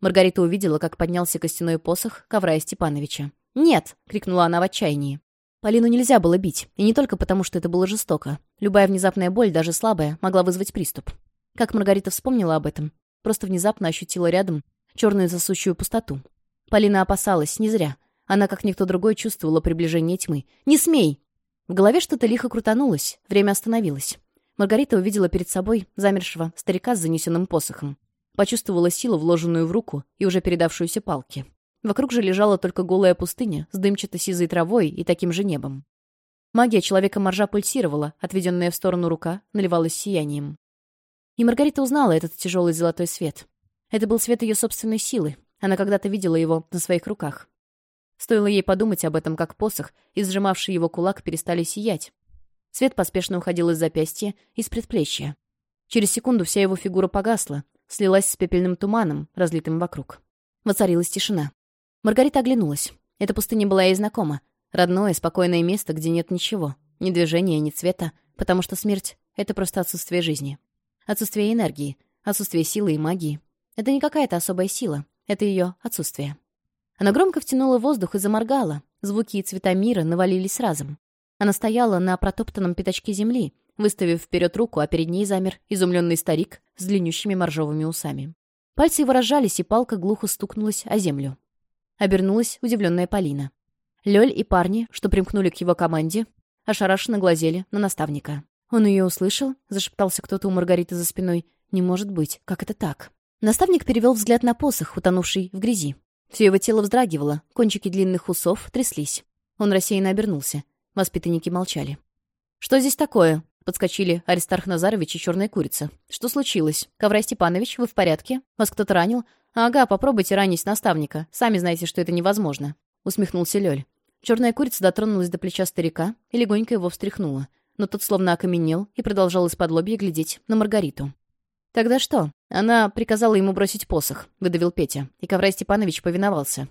Маргарита увидела, как поднялся костяной посох коврая Степановича. «Нет!» — крикнула она в отчаянии. Полину нельзя было бить, и не только потому, что это было жестоко. Любая внезапная боль, даже слабая, могла вызвать приступ. Как Маргарита вспомнила об этом, просто внезапно ощутила рядом черную засущую пустоту. Полина опасалась, не зря. Она, как никто другой, чувствовала приближение тьмы. «Не смей!» В голове что-то лихо крутанулось, время остановилось. Маргарита увидела перед собой замершего старика с занесенным посохом. Почувствовала силу, вложенную в руку и уже передавшуюся палке. Вокруг же лежала только голая пустыня с дымчато-сизой травой и таким же небом. Магия человека-моржа пульсировала, отведенная в сторону рука наливалась сиянием. И Маргарита узнала этот тяжелый золотой свет. Это был свет ее собственной силы. Она когда-то видела его на своих руках. Стоило ей подумать об этом, как посох и сжимавший его кулак перестали сиять. Свет поспешно уходил из запястья, из предплечья. Через секунду вся его фигура погасла, слилась с пепельным туманом, разлитым вокруг. Воцарилась тишина. Маргарита оглянулась. Эта пустыня была ей знакома. Родное, спокойное место, где нет ничего. Ни движения, ни цвета. Потому что смерть — это просто отсутствие жизни. Отсутствие энергии, отсутствие силы и магии. Это не какая-то особая сила. Это ее отсутствие. Она громко втянула воздух и заморгала. Звуки и цвета мира навалились разом. Она стояла на протоптанном пятачке земли, выставив вперед руку, а перед ней замер изумленный старик с длиннющими моржовыми усами. Пальцы его разжались, и палка глухо стукнулась о землю. Обернулась удивленная Полина. Лёль и парни, что примкнули к его команде, ошарашенно глазели на наставника. Он ее услышал, зашептался кто-то у Маргариты за спиной. «Не может быть, как это так?» Наставник перевел взгляд на посох, утонувший в грязи. Все его тело вздрагивало, кончики длинных усов тряслись. Он рассеянно обернулся. Воспитанники молчали. «Что здесь такое?» Подскочили Аристарх Назарович и Черная Курица. «Что случилось? Коврай Степанович, вы в порядке? Вас кто-то ранил? «Ага, попробуйте ранить наставника. Сами знаете, что это невозможно», — усмехнулся Лёль. Чёрная курица дотронулась до плеча старика и легонько его встряхнула, но тот словно окаменел и продолжал из-под лобья глядеть на Маргариту. «Тогда что?» Она приказала ему бросить посох, — выдавил Петя, и Коврай Степанович повиновался.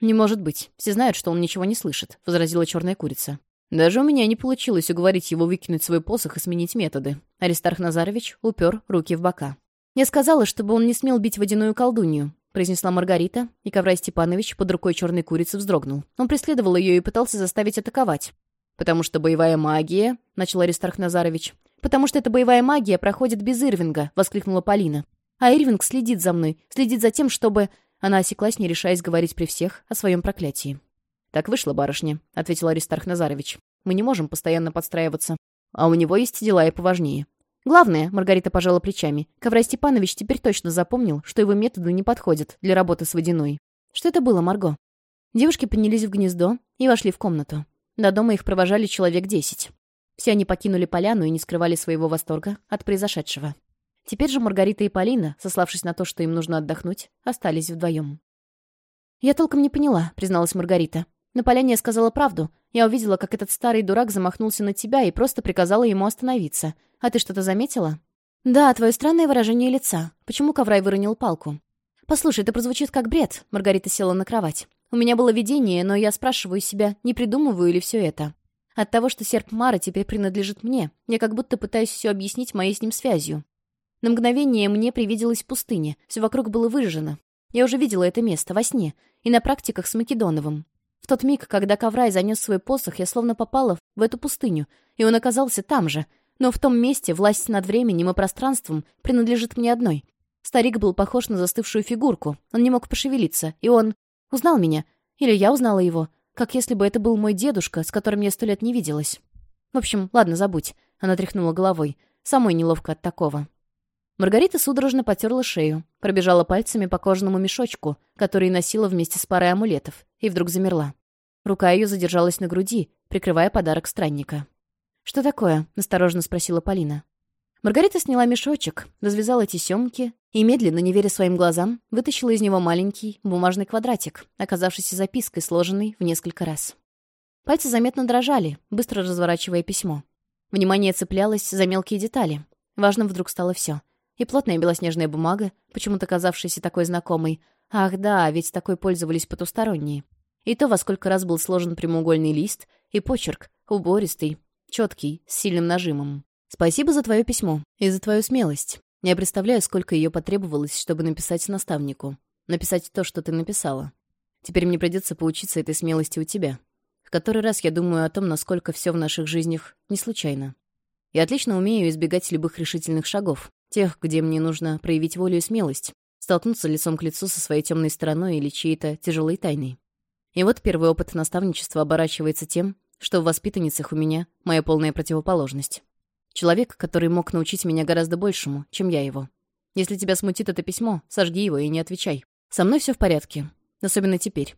«Не может быть. Все знают, что он ничего не слышит», — возразила чёрная курица. «Даже у меня не получилось уговорить его выкинуть свой посох и сменить методы». Аристарх Назарович упер руки в бока. «Я сказала, чтобы он не смел бить водяную колдунью», — произнесла Маргарита, и Коврай Степанович под рукой черной курицы вздрогнул. Он преследовал ее и пытался заставить атаковать. «Потому что боевая магия», — начал Аристарх Назарович. «Потому что эта боевая магия проходит без Ирвинга», — воскликнула Полина. «А Ирвинг следит за мной, следит за тем, чтобы...» Она осеклась, не решаясь говорить при всех о своем проклятии. «Так вышло, барышня», — ответил Аристарх Назарович. «Мы не можем постоянно подстраиваться. А у него есть дела и поважнее. Главное, Маргарита пожала плечами, Коврай Степанович теперь точно запомнил, что его методы не подходят для работы с водяной. Что это было, Марго? Девушки поднялись в гнездо и вошли в комнату. До дома их провожали человек десять. Все они покинули поляну и не скрывали своего восторга от произошедшего. Теперь же Маргарита и Полина, сославшись на то, что им нужно отдохнуть, остались вдвоем. «Я толком не поняла», — призналась Маргарита. «На поляне я сказала правду. Я увидела, как этот старый дурак замахнулся на тебя и просто приказала ему остановиться. А ты что-то заметила?» «Да, твое странное выражение лица. Почему Коврай выронил палку?» «Послушай, это прозвучит как бред», — Маргарита села на кровать. «У меня было видение, но я спрашиваю себя, не придумываю ли все это?» От того, что серп Мара теперь принадлежит мне, я как будто пытаюсь все объяснить моей с ним связью. На мгновение мне привиделась пустыня, все вокруг было выжжено. Я уже видела это место во сне и на практиках с Македоновым. В тот миг, когда Коврай занес свой посох, я словно попала в эту пустыню, и он оказался там же, но в том месте власть над временем и пространством принадлежит мне одной. Старик был похож на застывшую фигурку. Он не мог пошевелиться, и он... Узнал меня. Или я узнала его. Как если бы это был мой дедушка, с которым я сто лет не виделась. В общем, ладно, забудь. Она тряхнула головой. Самой неловко от такого. Маргарита судорожно потерла шею, пробежала пальцами по кожаному мешочку, который носила вместе с парой амулетов, и вдруг замерла. Рука ее задержалась на груди, прикрывая подарок странника. «Что такое?» — насторожно спросила Полина. Маргарита сняла мешочек, развязала тесемки и, медленно, не веря своим глазам, вытащила из него маленький бумажный квадратик, оказавшийся запиской, сложенной в несколько раз. Пальцы заметно дрожали, быстро разворачивая письмо. Внимание цеплялось за мелкие детали. Важным вдруг стало все. И плотная белоснежная бумага, почему-то казавшаяся такой знакомой. Ах да, ведь такой пользовались потусторонние. И то, во сколько раз был сложен прямоугольный лист, и почерк, убористый, Четкий, с сильным нажимом. «Спасибо за твое письмо и за твою смелость. Я представляю, сколько ее потребовалось, чтобы написать наставнику. Написать то, что ты написала. Теперь мне придется поучиться этой смелости у тебя. В который раз я думаю о том, насколько все в наших жизнях не случайно. Я отлично умею избегать любых решительных шагов, тех, где мне нужно проявить волю и смелость, столкнуться лицом к лицу со своей темной стороной или чьей-то тяжелой тайной. И вот первый опыт наставничества оборачивается тем, что в воспитанницах у меня моя полная противоположность. Человек, который мог научить меня гораздо большему, чем я его. Если тебя смутит это письмо, сожги его и не отвечай. Со мной все в порядке. Особенно теперь.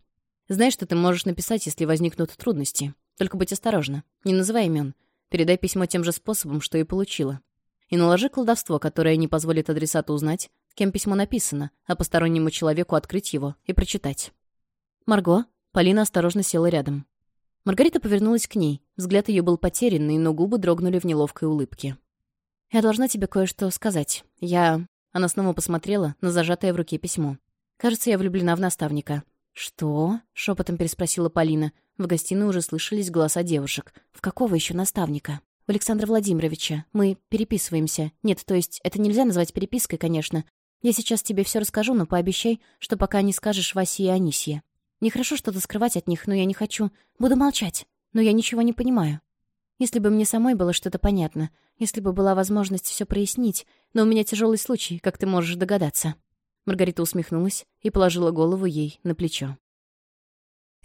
Знаешь, что ты можешь написать, если возникнут трудности. Только будь осторожна. Не называй имен. Передай письмо тем же способом, что и получила. И наложи колдовство, которое не позволит адресату узнать, кем письмо написано, а постороннему человеку открыть его и прочитать. Марго, Полина осторожно села рядом. Маргарита повернулась к ней. Взгляд ее был потерянный, но губы дрогнули в неловкой улыбке. «Я должна тебе кое-что сказать. Я...» Она снова посмотрела на зажатое в руке письмо. «Кажется, я влюблена в наставника». «Что?» — шепотом переспросила Полина. В гостиной уже слышались голоса девушек. «В какого еще наставника?» «В Александра Владимировича. Мы переписываемся. Нет, то есть это нельзя назвать перепиской, конечно. Я сейчас тебе все расскажу, но пообещай, что пока не скажешь Васе и Анисье». Нехорошо что-то скрывать от них, но я не хочу. Буду молчать, но я ничего не понимаю. Если бы мне самой было что-то понятно, если бы была возможность все прояснить, но у меня тяжелый случай, как ты можешь догадаться». Маргарита усмехнулась и положила голову ей на плечо.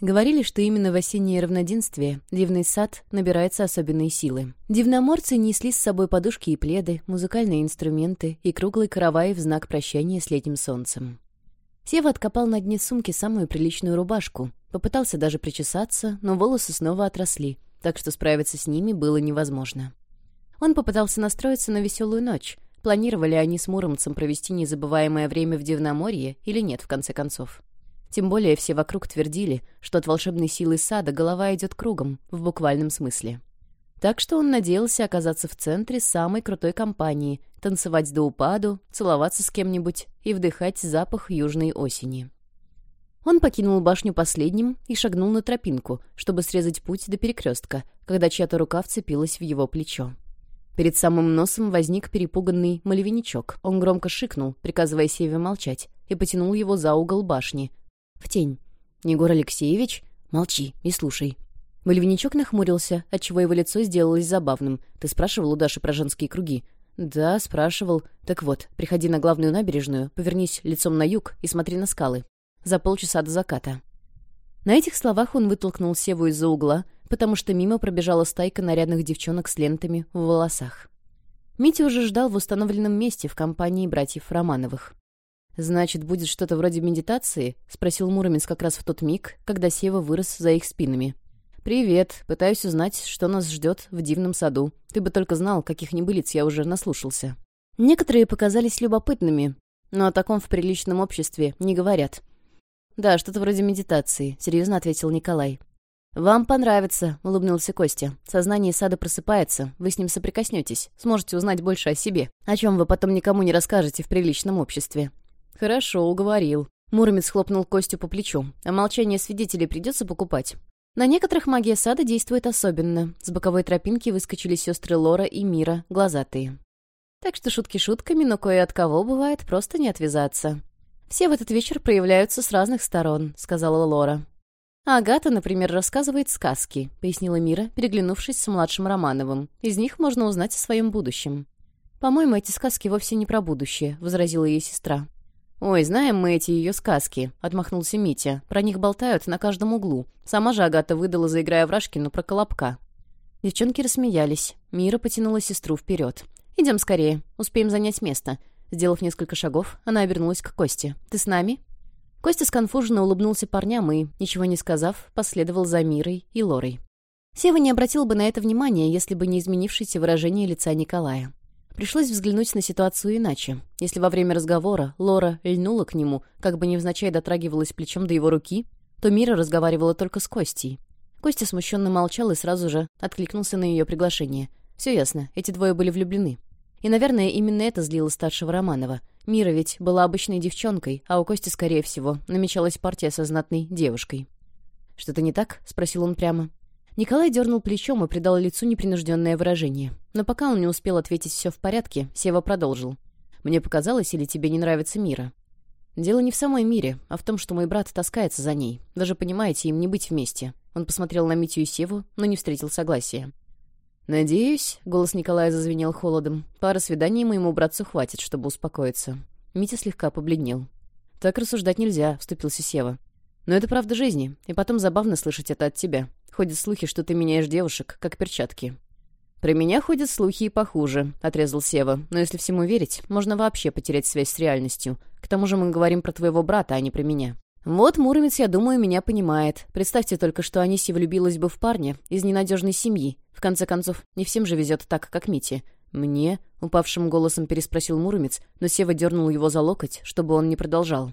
Говорили, что именно в осеннее равноденствие дивный сад набирается особенной силы. Дивноморцы несли с собой подушки и пледы, музыкальные инструменты и круглый каравай в знак прощания с летним солнцем. Сева откопал на дне сумки самую приличную рубашку. Попытался даже причесаться, но волосы снова отросли, так что справиться с ними было невозможно. Он попытался настроиться на веселую ночь. Планировали они с Муромцем провести незабываемое время в Дивноморье или нет, в конце концов. Тем более все вокруг твердили, что от волшебной силы сада голова идет кругом, в буквальном смысле. Так что он надеялся оказаться в центре самой крутой компании, танцевать до упаду, целоваться с кем-нибудь и вдыхать запах южной осени. Он покинул башню последним и шагнул на тропинку, чтобы срезать путь до перекрестка, когда чья-то рука вцепилась в его плечо. Перед самым носом возник перепуганный малевиничок. Он громко шикнул, приказывая Севе молчать, и потянул его за угол башни. В тень. «Егор Алексеевич, молчи и слушай», Мальвиничок нахмурился, отчего его лицо сделалось забавным. «Ты спрашивал у Даши про женские круги?» «Да, спрашивал. Так вот, приходи на главную набережную, повернись лицом на юг и смотри на скалы. За полчаса до заката». На этих словах он вытолкнул Севу из-за угла, потому что мимо пробежала стайка нарядных девчонок с лентами в волосах. Митя уже ждал в установленном месте в компании братьев Романовых. «Значит, будет что-то вроде медитации?» — спросил Муромец как раз в тот миг, когда Сева вырос за их спинами. «Привет. Пытаюсь узнать, что нас ждет в дивном саду. Ты бы только знал, каких небылиц я уже наслушался». Некоторые показались любопытными, но о таком в приличном обществе не говорят. «Да, что-то вроде медитации», — серьезно ответил Николай. «Вам понравится», — улыбнулся Костя. «Сознание сада просыпается, вы с ним соприкоснетесь, сможете узнать больше о себе, о чем вы потом никому не расскажете в приличном обществе». «Хорошо, уговорил». Муромец хлопнул Костю по плечу. «А молчание свидетелей придется покупать?» На некоторых магия сада действует особенно. С боковой тропинки выскочили сестры Лора и Мира, глазатые. Так что шутки шутками, но кое от кого бывает просто не отвязаться. «Все в этот вечер проявляются с разных сторон», — сказала Лора. А Агата, например, рассказывает сказки, — пояснила Мира, переглянувшись с младшим Романовым. Из них можно узнать о своем будущем. «По-моему, эти сказки вовсе не про будущее», — возразила ей сестра. «Ой, знаем мы эти ее сказки», — отмахнулся Митя. «Про них болтают на каждом углу. Сама же Агата выдала, заиграя в Рашкину, про Колобка». Девчонки рассмеялись. Мира потянула сестру вперед. «Идем скорее. Успеем занять место». Сделав несколько шагов, она обернулась к Косте. «Ты с нами?» Костя сконфуженно улыбнулся парням и, ничего не сказав, последовал за Мирой и Лорой. Сева не обратил бы на это внимания, если бы не изменившееся выражение лица Николая. Пришлось взглянуть на ситуацию иначе. Если во время разговора Лора льнула к нему, как бы невзначай дотрагивалась плечом до его руки, то Мира разговаривала только с Костей. Костя смущенно молчал и сразу же откликнулся на ее приглашение. Все ясно, эти двое были влюблены. И, наверное, именно это злило старшего Романова. Мира ведь была обычной девчонкой, а у Кости, скорее всего, намечалась партия со знатной девушкой. «Что-то не так?» — спросил он прямо. Николай дернул плечом и придал лицу непринужденное выражение. Но пока он не успел ответить «все в порядке», Сева продолжил. «Мне показалось, или тебе не нравится Мира?» «Дело не в самой Мире, а в том, что мой брат таскается за ней. Даже, понимаете, им не быть вместе». Он посмотрел на Митю и Севу, но не встретил согласия. «Надеюсь», — голос Николая зазвенел холодом, «пара свиданий моему братцу хватит, чтобы успокоиться». Митя слегка побледнел. «Так рассуждать нельзя», — вступился Сева. «Но это правда жизни, и потом забавно слышать это от тебя. Ходят слухи, что ты меняешь девушек, как перчатки». «Про меня ходят слухи и похуже», — отрезал Сева. «Но если всему верить, можно вообще потерять связь с реальностью. К тому же мы говорим про твоего брата, а не про меня». «Вот Муромец, я думаю, меня понимает. Представьте только, что Аниси влюбилась бы в парня из ненадежной семьи. В конце концов, не всем же везет так, как Мите. «Мне?» — упавшим голосом переспросил Муромец, но Сева дернул его за локоть, чтобы он не продолжал.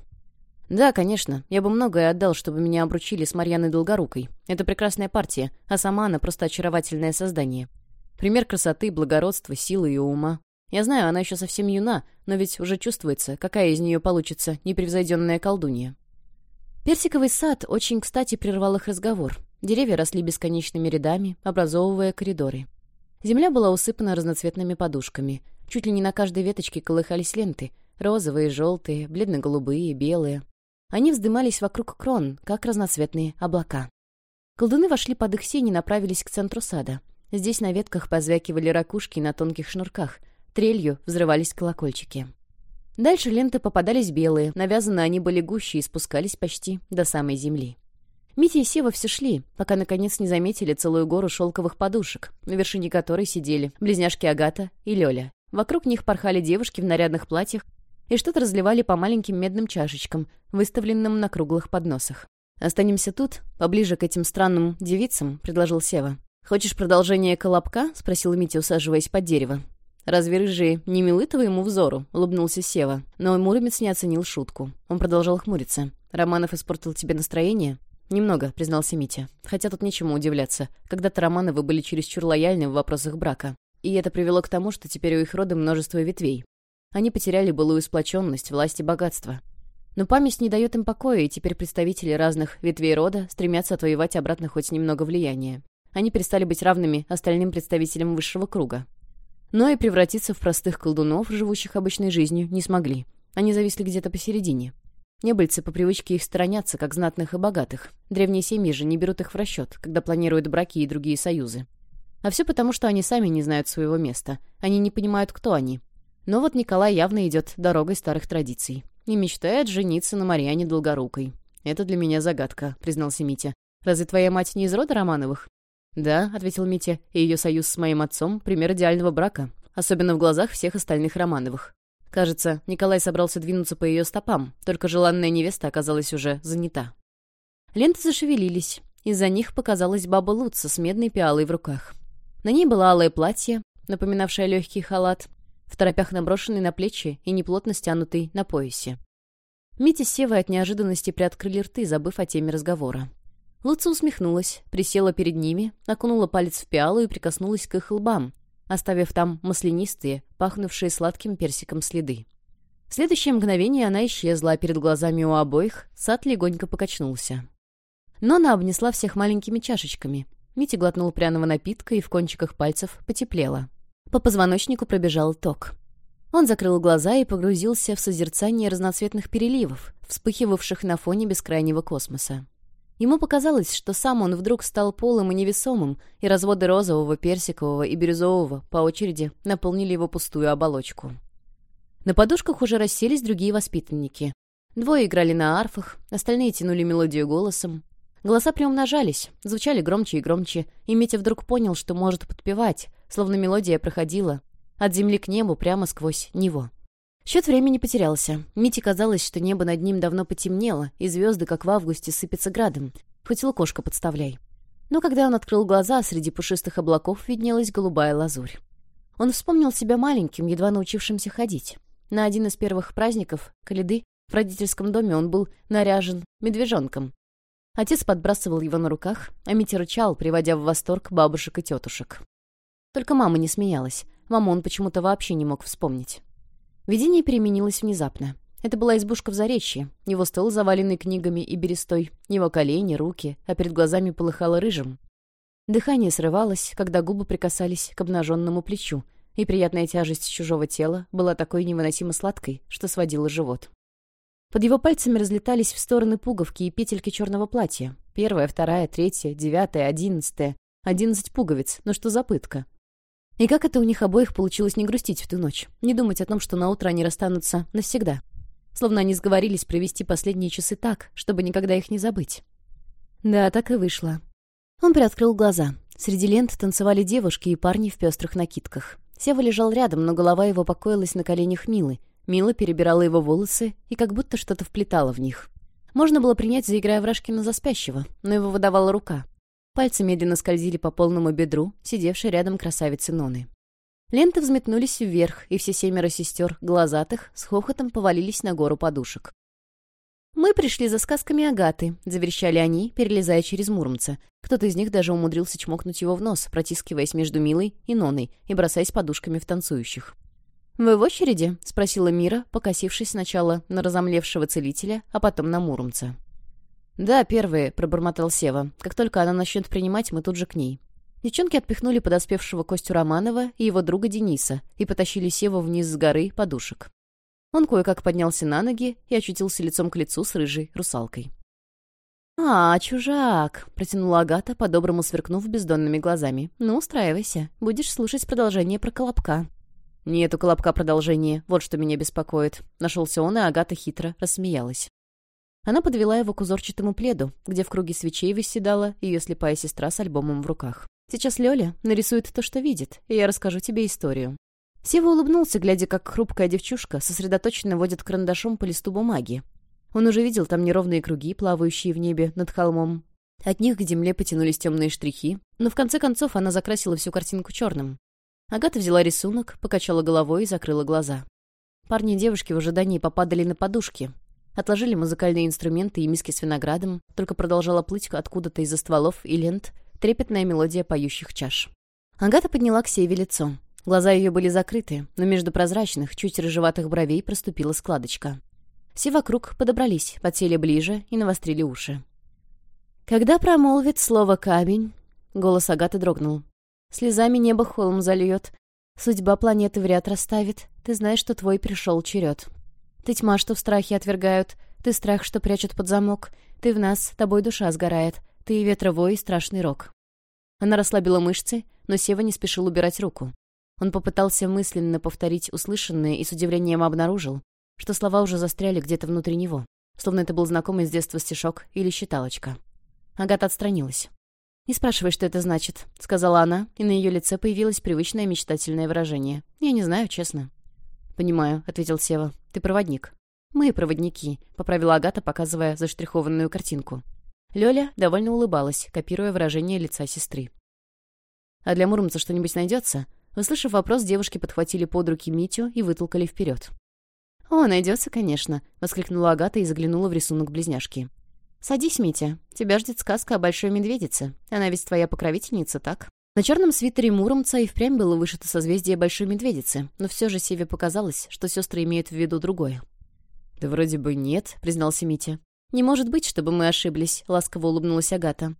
«Да, конечно. Я бы многое отдал, чтобы меня обручили с Марьяной Долгорукой. Это прекрасная партия, а сама она просто очаровательное создание. Пример красоты, благородства, силы и ума. Я знаю, она еще совсем юна, но ведь уже чувствуется, какая из нее получится непревзойденная колдунья». Персиковый сад очень кстати прервал их разговор. Деревья росли бесконечными рядами, образовывая коридоры. Земля была усыпана разноцветными подушками. Чуть ли не на каждой веточке колыхались ленты — розовые, желтые, бледно-голубые, белые. Они вздымались вокруг крон, как разноцветные облака. Колдуны вошли под их сень и направились к центру сада. Здесь на ветках позвякивали ракушки на тонких шнурках. Трелью взрывались колокольчики. Дальше ленты попадались белые, навязаны они были гуще и спускались почти до самой земли. Митя и Сева все шли, пока наконец не заметили целую гору шелковых подушек, на вершине которой сидели близняшки Агата и Лёля. Вокруг них порхали девушки в нарядных платьях и что-то разливали по маленьким медным чашечкам, выставленным на круглых подносах. «Останемся тут, поближе к этим странным девицам», — предложил Сева. «Хочешь продолжение колобка?» — спросил Митя, усаживаясь под дерево. «Разве рыжие не милы твоему взору?» — улыбнулся Сева. Но Муромец не оценил шутку. Он продолжал хмуриться. «Романов испортил тебе настроение?» «Немного», — признался Митя. «Хотя тут нечему удивляться. Когда-то Романовы были чересчур лояльны в вопросах брака. И это привело к тому, что теперь у их рода множество ветвей. Они потеряли былую сплоченность, власть и богатство. Но память не дает им покоя, и теперь представители разных ветвей рода стремятся отвоевать обратно хоть немного влияния. Они перестали быть равными остальным представителям высшего круга. Но и превратиться в простых колдунов, живущих обычной жизнью, не смогли. Они зависли где-то посередине. Небыльцы по привычке их сторонятся, как знатных и богатых. Древние семьи же не берут их в расчет, когда планируют браки и другие союзы. А все потому, что они сами не знают своего места. Они не понимают, кто они, но вот Николай явно идет дорогой старых традиций и мечтает жениться на Марьяне Долгорукой. «Это для меня загадка», — признался Митя. «Разве твоя мать не из рода Романовых?» «Да», — ответил Митя, — «и ее союз с моим отцом — пример идеального брака, особенно в глазах всех остальных Романовых». Кажется, Николай собрался двинуться по ее стопам, только желанная невеста оказалась уже занята. Ленты зашевелились. Из-за них показалась баба Луца с медной пиалой в руках. На ней было алое платье, напоминавшее легкий халат, в торопях наброшенный на плечи и неплотно стянутый на поясе. Митя с от неожиданности приоткрыли рты, забыв о теме разговора. Луца усмехнулась, присела перед ними, окунула палец в пиалу и прикоснулась к их лбам, оставив там маслянистые, пахнувшие сладким персиком следы. В следующее мгновение она исчезла, а перед глазами у обоих сад легонько покачнулся. Но она обнесла всех маленькими чашечками. Митя глотнул пряного напитка и в кончиках пальцев потеплело. По позвоночнику пробежал ток. Он закрыл глаза и погрузился в созерцание разноцветных переливов, вспыхивавших на фоне бескрайнего космоса. Ему показалось, что сам он вдруг стал полым и невесомым, и разводы розового, персикового и бирюзового по очереди наполнили его пустую оболочку. На подушках уже расселись другие воспитанники. Двое играли на арфах, остальные тянули мелодию голосом, Голоса приумножались, звучали громче и громче, и Митя вдруг понял, что может подпевать, словно мелодия проходила от земли к небу прямо сквозь него. Счет времени потерялся. Мите казалось, что небо над ним давно потемнело, и звезды, как в августе, сыпятся градом. Хоть лукошко подставляй. Но когда он открыл глаза, среди пушистых облаков виднелась голубая лазурь. Он вспомнил себя маленьким, едва научившимся ходить. На один из первых праздников, Каледы, в родительском доме он был наряжен медвежонком, Отец подбрасывал его на руках, а Митя рычал, приводя в восторг бабушек и тетушек. Только мама не смеялась. Маму он почему-то вообще не мог вспомнить. Видение переменилось внезапно. Это была избушка в Заречье, его стол заваленный книгами и берестой, его колени, руки, а перед глазами полыхало рыжим. Дыхание срывалось, когда губы прикасались к обнаженному плечу, и приятная тяжесть чужого тела была такой невыносимо сладкой, что сводила живот. Под его пальцами разлетались в стороны пуговки и петельки черного платья. Первая, вторая, третья, девятая, одиннадцатая. Одиннадцать пуговиц. Но что за пытка? И как это у них обоих получилось не грустить в ту ночь, не думать о том, что на утро они расстанутся навсегда. Словно они сговорились провести последние часы так, чтобы никогда их не забыть. Да, так и вышло. Он приоткрыл глаза. Среди лент танцевали девушки и парни в пестрых накидках. Сева лежал рядом, но голова его покоилась на коленях Милы — Мила перебирала его волосы и как будто что-то вплетала в них. Можно было принять за игра Врашкина за спящего, но его выдавала рука. Пальцы медленно скользили по полному бедру, сидевшей рядом красавицы Ноны. Ленты взметнулись вверх, и все семеро сестер, глазатых, с хохотом повалились на гору подушек. «Мы пришли за сказками Агаты», — заверещали они, перелезая через Муромца. Кто-то из них даже умудрился чмокнуть его в нос, протискиваясь между Милой и Ноной и бросаясь подушками в танцующих. «Вы в очереди?» — спросила Мира, покосившись сначала на разомлевшего целителя, а потом на Муромца. «Да, первые», — пробормотал Сева. «Как только она начнет принимать, мы тут же к ней». Девчонки отпихнули подоспевшего Костю Романова и его друга Дениса и потащили Сева вниз с горы подушек. Он кое-как поднялся на ноги и очутился лицом к лицу с рыжей русалкой. «А, чужак!» — протянула Агата, по-доброму сверкнув бездонными глазами. «Ну, устраивайся. Будешь слушать продолжение про Колобка». «Нету колобка продолжения, вот что меня беспокоит». Нашелся он, и а Агата хитро рассмеялась. Она подвела его к узорчатому пледу, где в круге свечей выседала ее слепая сестра с альбомом в руках. «Сейчас Лёля нарисует то, что видит, и я расскажу тебе историю». Сева улыбнулся, глядя, как хрупкая девчушка сосредоточенно водит карандашом по листу бумаги. Он уже видел там неровные круги, плавающие в небе над холмом. От них к земле потянулись темные штрихи, но в конце концов она закрасила всю картинку черным. Агата взяла рисунок, покачала головой и закрыла глаза. Парни и девушки в ожидании попадали на подушки. Отложили музыкальные инструменты и миски с виноградом, только продолжала плыть откуда-то из-за стволов и лент трепетная мелодия поющих чаш. Агата подняла к Севе лицо. Глаза ее были закрыты, но между прозрачных, чуть рыжеватых бровей проступила складочка. Все вокруг подобрались, подсели ближе и навострили уши. Когда промолвит слово «камень», голос Агаты дрогнул. Слезами небо холм зальет. Судьба планеты вряд расставит. Ты знаешь, что твой пришел черед. Ты тьма, что в страхе отвергают. Ты страх, что прячут под замок. Ты в нас, тобой душа сгорает. Ты и ветровой и страшный рок. Она расслабила мышцы, но Сева не спешил убирать руку. Он попытался мысленно повторить услышанное и с удивлением обнаружил, что слова уже застряли где-то внутри него, словно это был знакомый с детства стишок или считалочка. Агата отстранилась. «Не спрашивай, что это значит», — сказала она, и на ее лице появилось привычное мечтательное выражение. «Я не знаю, честно». «Понимаю», — ответил Сева. «Ты проводник». «Мы проводники», — поправила Агата, показывая заштрихованную картинку. Лёля довольно улыбалась, копируя выражение лица сестры. «А для Муромца что-нибудь найдется? Услышав вопрос, девушки подхватили под руки Митю и вытолкали вперед. «О, найдется, конечно», — воскликнула Агата и заглянула в рисунок близняшки. «Садись, Митя. Тебя ждет сказка о большой медведице. Она ведь твоя покровительница, так?» На черном свитере Муромца и впрямь было вышито созвездие большой медведицы, но все же Севе показалось, что сестры имеют в виду другое. «Да вроде бы нет», — признался Митя. «Не может быть, чтобы мы ошиблись», — ласково улыбнулась Агата.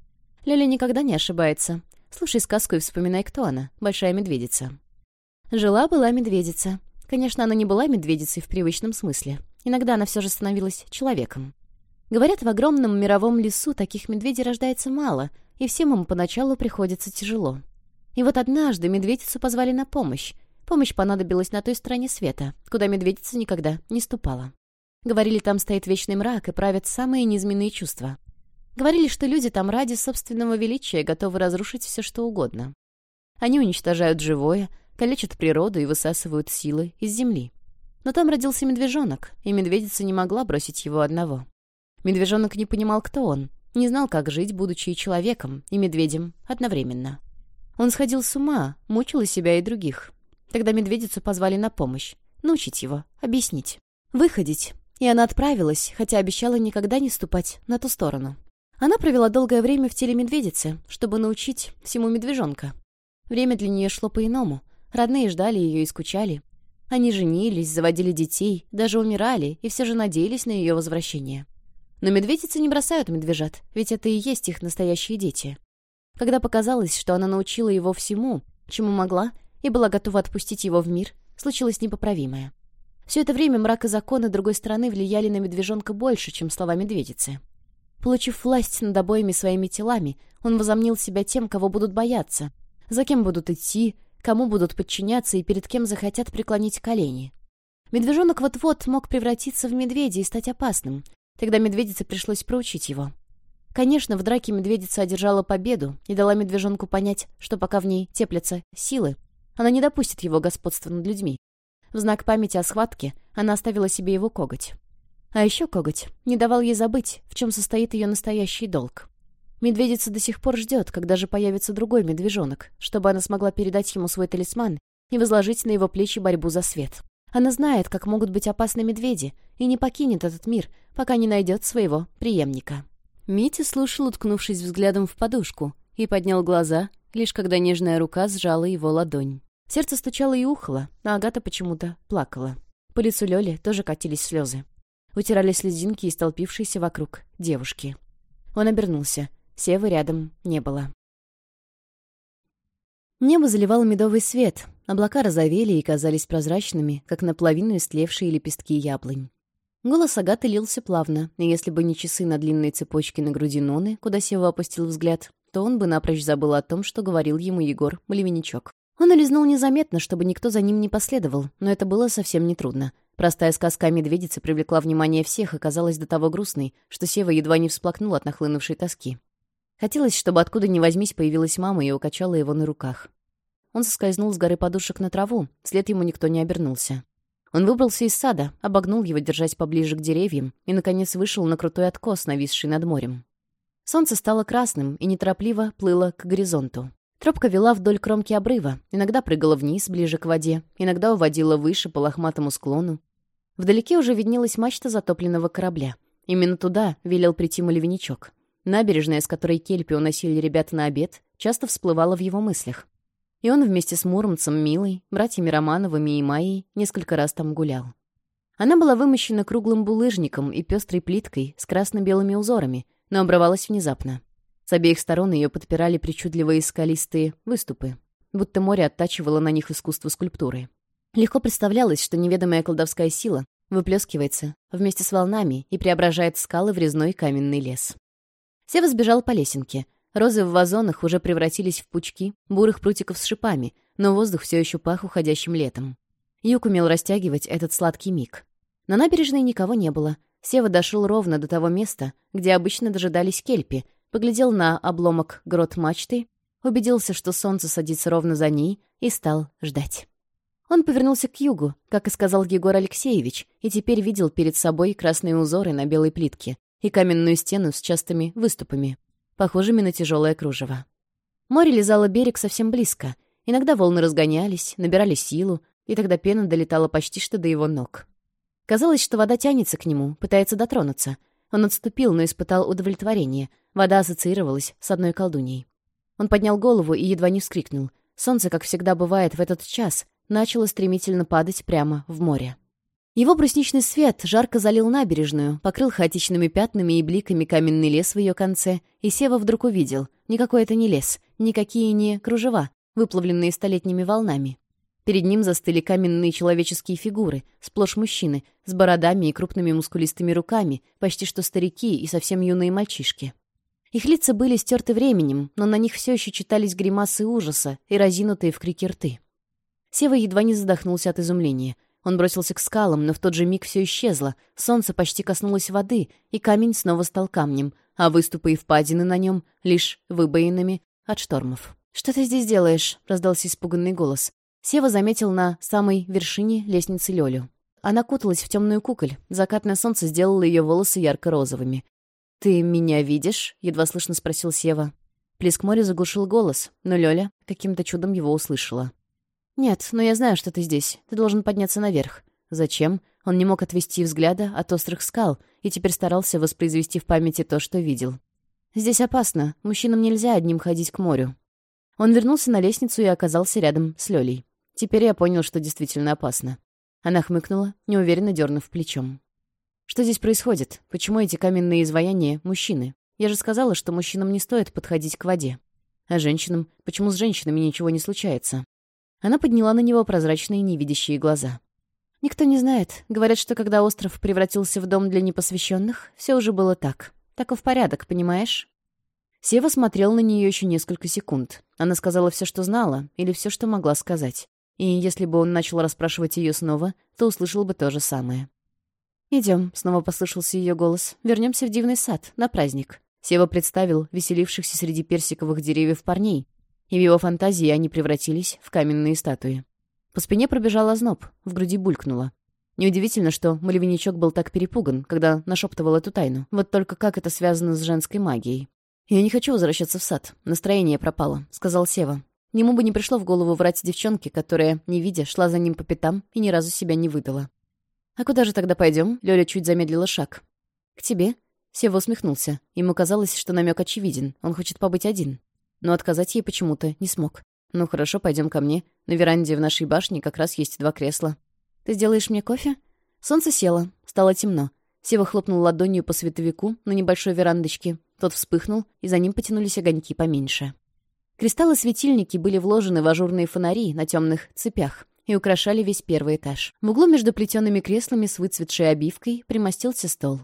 «Леля никогда не ошибается. Слушай сказку и вспоминай, кто она, большая медведица». Жила-была медведица. Конечно, она не была медведицей в привычном смысле. Иногда она все же становилась человеком. Говорят, в огромном мировом лесу таких медведей рождается мало, и всем им поначалу приходится тяжело. И вот однажды медведицу позвали на помощь. Помощь понадобилась на той стороне света, куда медведица никогда не ступала. Говорили, там стоит вечный мрак и правят самые низменные чувства. Говорили, что люди там ради собственного величия готовы разрушить все, что угодно. Они уничтожают живое, калечат природу и высасывают силы из земли. Но там родился медвежонок, и медведица не могла бросить его одного. Медвежонок не понимал, кто он, не знал, как жить, будучи человеком и медведем одновременно. Он сходил с ума, мучил и себя, и других. Тогда медведицу позвали на помощь, научить его, объяснить, выходить. И она отправилась, хотя обещала никогда не ступать на ту сторону. Она провела долгое время в теле медведицы, чтобы научить всему медвежонка. Время для нее шло по-иному. Родные ждали ее и скучали. Они женились, заводили детей, даже умирали и все же надеялись на ее возвращение. Но медведицы не бросают медвежат, ведь это и есть их настоящие дети. Когда показалось, что она научила его всему, чему могла, и была готова отпустить его в мир, случилось непоправимое. Все это время мрак и законы другой стороны влияли на медвежонка больше, чем слова медведицы. Получив власть над обоими своими телами, он возомнил себя тем, кого будут бояться, за кем будут идти, кому будут подчиняться и перед кем захотят преклонить колени. Медвежонок вот-вот мог превратиться в медведя и стать опасным, Тогда медведице пришлось проучить его. Конечно, в драке медведица одержала победу и дала медвежонку понять, что пока в ней теплятся силы, она не допустит его господства над людьми. В знак памяти о схватке она оставила себе его коготь. А еще коготь не давал ей забыть, в чем состоит ее настоящий долг. Медведица до сих пор ждет, когда же появится другой медвежонок, чтобы она смогла передать ему свой талисман и возложить на его плечи борьбу за свет. Она знает, как могут быть опасны медведи, и не покинет этот мир, пока не найдет своего преемника». Митя слушал, уткнувшись взглядом в подушку, и поднял глаза, лишь когда нежная рука сжала его ладонь. Сердце стучало и ухало, а Агата почему-то плакала. По лицу Лёли тоже катились слезы. Утирали слезинки и столпившиеся вокруг девушки. Он обернулся. Севы рядом не было. Небо заливало медовый свет, Облака разовели и казались прозрачными, как наполовину истлевшие лепестки яблонь. Голос Агаты лился плавно, и если бы не часы на длинной цепочке на груди Ноны, куда Сева опустил взгляд, то он бы напрочь забыл о том, что говорил ему Егор Малевиничок. Он улизнул незаметно, чтобы никто за ним не последовал, но это было совсем нетрудно. Простая сказка о медведице привлекла внимание всех и казалась до того грустной, что Сева едва не всплакнул от нахлынувшей тоски. Хотелось, чтобы откуда ни возьмись появилась мама и укачала его на руках. Он соскользнул с горы подушек на траву, след ему никто не обернулся. Он выбрался из сада, обогнул его, держась поближе к деревьям, и, наконец, вышел на крутой откос, нависший над морем. Солнце стало красным и неторопливо плыло к горизонту. Тропка вела вдоль кромки обрыва, иногда прыгала вниз, ближе к воде, иногда уводила выше по лохматому склону. Вдалеке уже виднелась мачта затопленного корабля. Именно туда велел прийти мальвиничок. Набережная, с которой кельпи уносили ребят на обед, часто всплывала в его мыслях и он вместе с Муромцем Милой, братьями Романовыми и Майей несколько раз там гулял. Она была вымощена круглым булыжником и пестрой плиткой с красно-белыми узорами, но обрывалась внезапно. С обеих сторон ее подпирали причудливые скалистые выступы, будто море оттачивало на них искусство скульптуры. Легко представлялось, что неведомая колдовская сила выплескивается вместе с волнами и преображает скалы в резной каменный лес. Сева сбежал по лесенке, Розы в вазонах уже превратились в пучки бурых прутиков с шипами, но воздух все еще пах уходящим летом. Юг умел растягивать этот сладкий миг. На набережной никого не было. Сева дошел ровно до того места, где обычно дожидались кельпи, поглядел на обломок грот мачты, убедился, что солнце садится ровно за ней, и стал ждать. Он повернулся к югу, как и сказал Егор Алексеевич, и теперь видел перед собой красные узоры на белой плитке и каменную стену с частыми выступами похожими на тяжелое кружево. Море лизало берег совсем близко. Иногда волны разгонялись, набирали силу, и тогда пена долетала почти что до его ног. Казалось, что вода тянется к нему, пытается дотронуться. Он отступил, но испытал удовлетворение. Вода ассоциировалась с одной колдуньей. Он поднял голову и едва не вскрикнул. Солнце, как всегда бывает в этот час, начало стремительно падать прямо в море. Его брусничный свет жарко залил набережную, покрыл хаотичными пятнами и бликами каменный лес в ее конце, и Сева вдруг увидел, никакой это не лес, никакие не кружева, выплавленные столетними волнами. Перед ним застыли каменные человеческие фигуры, сплошь мужчины, с бородами и крупными мускулистыми руками, почти что старики и совсем юные мальчишки. Их лица были стерты временем, но на них все еще читались гримасы ужаса и разинутые в крике рты. Сева едва не задохнулся от изумления — он бросился к скалам, но в тот же миг все исчезло. Солнце почти коснулось воды, и камень снова стал камнем, а выступы и впадины на нем лишь выбоинами от штормов. «Что ты здесь делаешь?» — раздался испуганный голос. Сева заметил на самой вершине лестницы Лёлю. Она куталась в темную куколь. Закатное солнце сделало ее волосы ярко-розовыми. «Ты меня видишь?» — едва слышно спросил Сева. Плеск моря заглушил голос, но Лёля каким-то чудом его услышала. «Нет, но я знаю, что ты здесь. Ты должен подняться наверх». «Зачем?» Он не мог отвести взгляда от острых скал и теперь старался воспроизвести в памяти то, что видел. «Здесь опасно. Мужчинам нельзя одним ходить к морю». Он вернулся на лестницу и оказался рядом с Лёлей. Теперь я понял, что действительно опасно. Она хмыкнула, неуверенно дернув плечом. «Что здесь происходит? Почему эти каменные изваяния — мужчины? Я же сказала, что мужчинам не стоит подходить к воде. А женщинам? Почему с женщинами ничего не случается?» Она подняла на него прозрачные невидящие глаза. Никто не знает. Говорят, что когда остров превратился в дом для непосвященных, все уже было так. Так и в порядок, понимаешь? Сева смотрел на нее еще несколько секунд. Она сказала все, что знала, или все, что могла сказать. И если бы он начал расспрашивать ее снова, то услышал бы то же самое. «Идем», — снова послышался ее голос. «Вернемся в дивный сад, на праздник». Сева представил веселившихся среди персиковых деревьев парней, и в его фантазии они превратились в каменные статуи. По спине пробежал озноб, в груди булькнуло. Неудивительно, что Малевиничок был так перепуган, когда нашептывал эту тайну. Вот только как это связано с женской магией? «Я не хочу возвращаться в сад. Настроение пропало», — сказал Сева. Ему бы не пришло в голову врать девчонке, которая, не видя, шла за ним по пятам и ни разу себя не выдала. «А куда же тогда пойдем?» — Лёля чуть замедлила шаг. «К тебе?» — Сева усмехнулся. Ему казалось, что намек очевиден. Он хочет побыть один. Но отказать ей почему-то не смог. «Ну хорошо, пойдем ко мне. На веранде в нашей башне как раз есть два кресла». «Ты сделаешь мне кофе?» Солнце село. Стало темно. Сева хлопнул ладонью по световику на небольшой верандочке. Тот вспыхнул, и за ним потянулись огоньки поменьше. Кристаллы-светильники были вложены в ажурные фонари на темных цепях и украшали весь первый этаж. В углу между плетеными креслами с выцветшей обивкой примостился стол.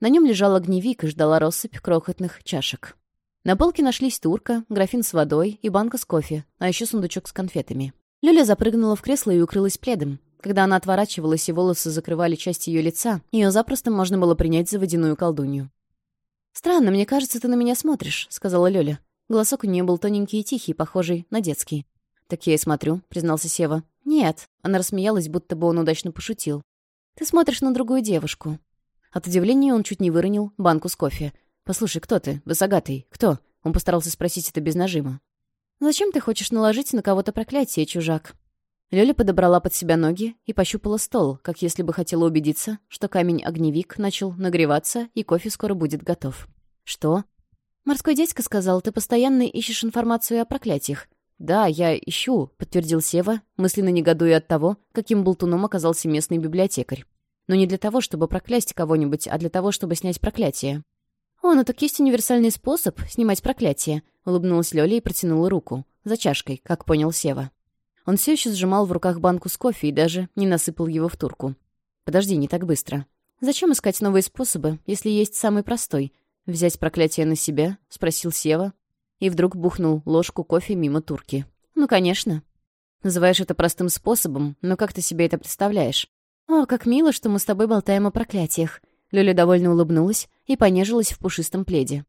На нем лежал огневик и ждала россыпь крохотных чашек. На полке нашлись турка, графин с водой и банка с кофе, а еще сундучок с конфетами. Люля запрыгнула в кресло и укрылась пледом. Когда она отворачивалась и волосы закрывали часть ее лица, ее запросто можно было принять за водяную колдунью. «Странно, мне кажется, ты на меня смотришь», — сказала Лёля. Голосок у нее был тоненький и тихий, похожий на детский. «Так я и смотрю», — признался Сева. «Нет», — она рассмеялась, будто бы он удачно пошутил. «Ты смотришь на другую девушку». От удивления он чуть не выронил банку с кофе — «Послушай, кто ты? Высогатый. Кто?» Он постарался спросить это без нажима. «Зачем ты хочешь наложить на кого-то проклятие, чужак?» Лёля подобрала под себя ноги и пощупала стол, как если бы хотела убедиться, что камень-огневик начал нагреваться и кофе скоро будет готов. «Что?» «Морской дядька сказал, ты постоянно ищешь информацию о проклятиях». «Да, я ищу», — подтвердил Сева, мысленно негодуя от того, каким болтуном оказался местный библиотекарь. «Но не для того, чтобы проклясть кого-нибудь, а для того, чтобы снять проклятие». «О, ну так есть универсальный способ снимать проклятие», — улыбнулась Лёля и протянула руку. За чашкой, как понял Сева. Он все еще сжимал в руках банку с кофе и даже не насыпал его в турку. «Подожди, не так быстро. Зачем искать новые способы, если есть самый простой? Взять проклятие на себя?» — спросил Сева. И вдруг бухнул ложку кофе мимо турки. «Ну, конечно. Называешь это простым способом, но как ты себе это представляешь? О, как мило, что мы с тобой болтаем о проклятиях. Люля довольно улыбнулась и понежилась в пушистом пледе.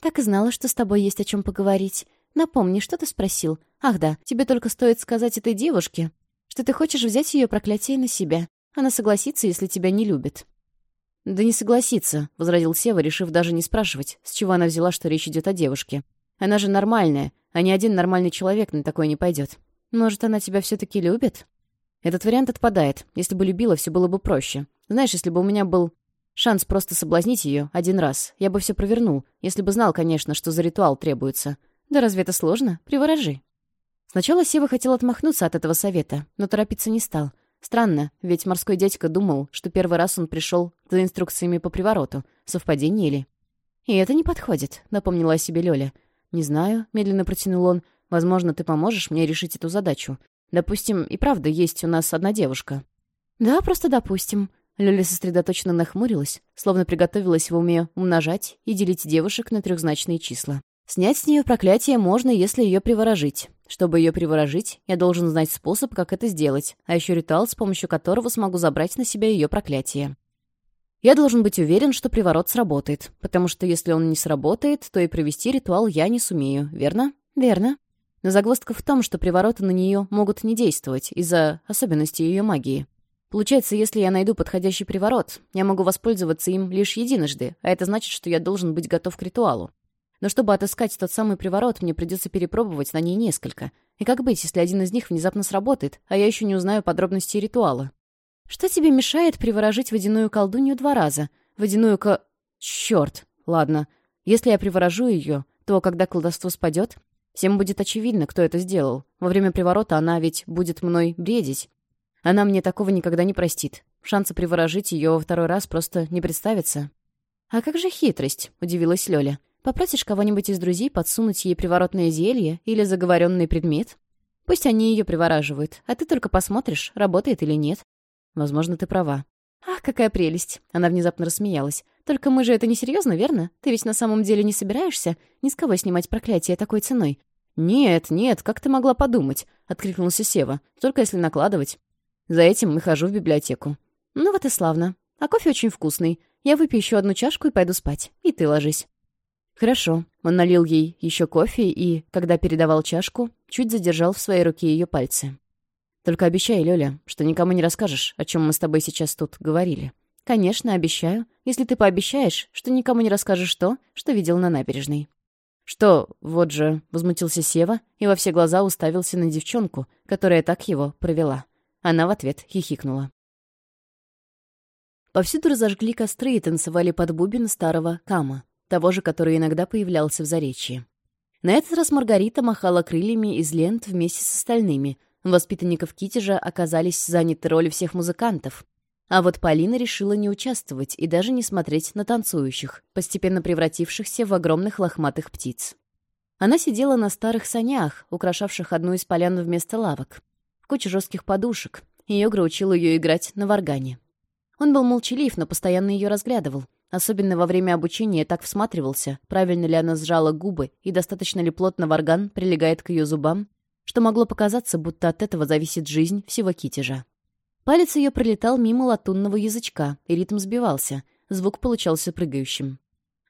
«Так и знала, что с тобой есть о чем поговорить. Напомни, что ты спросил. Ах да, тебе только стоит сказать этой девушке, что ты хочешь взять ее проклятие на себя. Она согласится, если тебя не любит». «Да не согласится», — возразил Сева, решив даже не спрашивать, с чего она взяла, что речь идет о девушке. «Она же нормальная, а ни один нормальный человек на такое не пойдет. Может, она тебя все таки любит?» «Этот вариант отпадает. Если бы любила, все было бы проще. Знаешь, если бы у меня был Шанс просто соблазнить ее один раз. Я бы все провернул, если бы знал, конечно, что за ритуал требуется. Да разве это сложно? Приворожи. Сначала Сева хотел отмахнуться от этого совета, но торопиться не стал. Странно, ведь морской дядька думал, что первый раз он пришел за инструкциями по привороту. Совпадение ли? «И это не подходит», — напомнила о себе Лёля. «Не знаю», — медленно протянул он. «Возможно, ты поможешь мне решить эту задачу. Допустим, и правда есть у нас одна девушка». «Да, просто допустим», Лёля сосредоточенно нахмурилась, словно приготовилась в уме умножать и делить девушек на трехзначные числа. Снять с нее проклятие можно, если ее приворожить. Чтобы ее приворожить, я должен знать способ, как это сделать, а еще ритуал, с помощью которого смогу забрать на себя ее проклятие. Я должен быть уверен, что приворот сработает, потому что если он не сработает, то и провести ритуал я не сумею, верно? Верно. Но загвоздка в том, что привороты на нее могут не действовать из-за особенностей ее магии. Получается, если я найду подходящий приворот, я могу воспользоваться им лишь единожды, а это значит, что я должен быть готов к ритуалу. Но чтобы отыскать тот самый приворот, мне придется перепробовать на ней несколько. И как быть, если один из них внезапно сработает, а я еще не узнаю подробности ритуала? Что тебе мешает приворожить водяную колдунью два раза? Водяную ко... Черт! Ладно. Если я приворожу ее, то когда колдовство спадет, всем будет очевидно, кто это сделал. Во время приворота она ведь будет мной бредить, она мне такого никогда не простит. Шанса приворожить ее во второй раз просто не представится». «А как же хитрость?» — удивилась Лёля. «Попросишь кого-нибудь из друзей подсунуть ей приворотное зелье или заговоренный предмет? Пусть они ее привораживают, а ты только посмотришь, работает или нет. Возможно, ты права». «Ах, какая прелесть!» — она внезапно рассмеялась. «Только мы же это несерьезно, верно? Ты ведь на самом деле не собираешься ни с кого снимать проклятие такой ценой?» «Нет, нет, как ты могла подумать?» — откликнулся Сева. «Только если накладывать. За этим мы хожу в библиотеку. Ну вот и славно. А кофе очень вкусный. Я выпью еще одну чашку и пойду спать. И ты ложись. Хорошо. Он налил ей еще кофе и, когда передавал чашку, чуть задержал в своей руке ее пальцы. Только обещай, Лёля, что никому не расскажешь, о чем мы с тобой сейчас тут говорили. Конечно, обещаю, если ты пообещаешь, что никому не расскажешь то, что видел на набережной. «Что, вот же...» — возмутился Сева и во все глаза уставился на девчонку, которая так его провела. Она в ответ хихикнула. Повсюду разожгли костры и танцевали под бубен старого Кама, того же, который иногда появлялся в Заречье. На этот раз Маргарита махала крыльями из лент вместе с остальными. Воспитанников Китежа оказались заняты роли всех музыкантов. А вот Полина решила не участвовать и даже не смотреть на танцующих, постепенно превратившихся в огромных лохматых птиц. Она сидела на старых санях, украшавших одну из полян вместо лавок кучу жестких подушек. Йогра учил ее играть на варгане. Он был молчалив, но постоянно ее разглядывал. Особенно во время обучения так всматривался, правильно ли она сжала губы и достаточно ли плотно варган прилегает к ее зубам, что могло показаться, будто от этого зависит жизнь всего китежа. Палец ее пролетал мимо латунного язычка, и ритм сбивался. Звук получался прыгающим.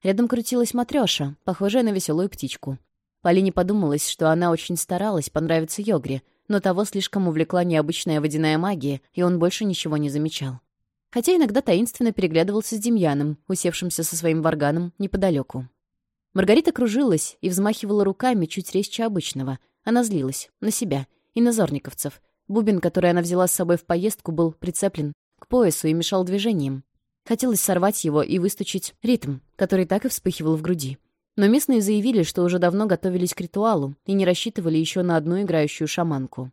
Рядом крутилась матрёша, похожая на веселую птичку. Полине подумалось, что она очень старалась понравиться Йогре, но того слишком увлекла необычная водяная магия, и он больше ничего не замечал. Хотя иногда таинственно переглядывался с Демьяном, усевшимся со своим варганом неподалеку. Маргарита кружилась и взмахивала руками чуть резче обычного. Она злилась. На себя. И на зорниковцев. Бубен, который она взяла с собой в поездку, был прицеплен к поясу и мешал движениям. Хотелось сорвать его и выстучить ритм, который так и вспыхивал в груди. Но местные заявили, что уже давно готовились к ритуалу и не рассчитывали еще на одну играющую шаманку.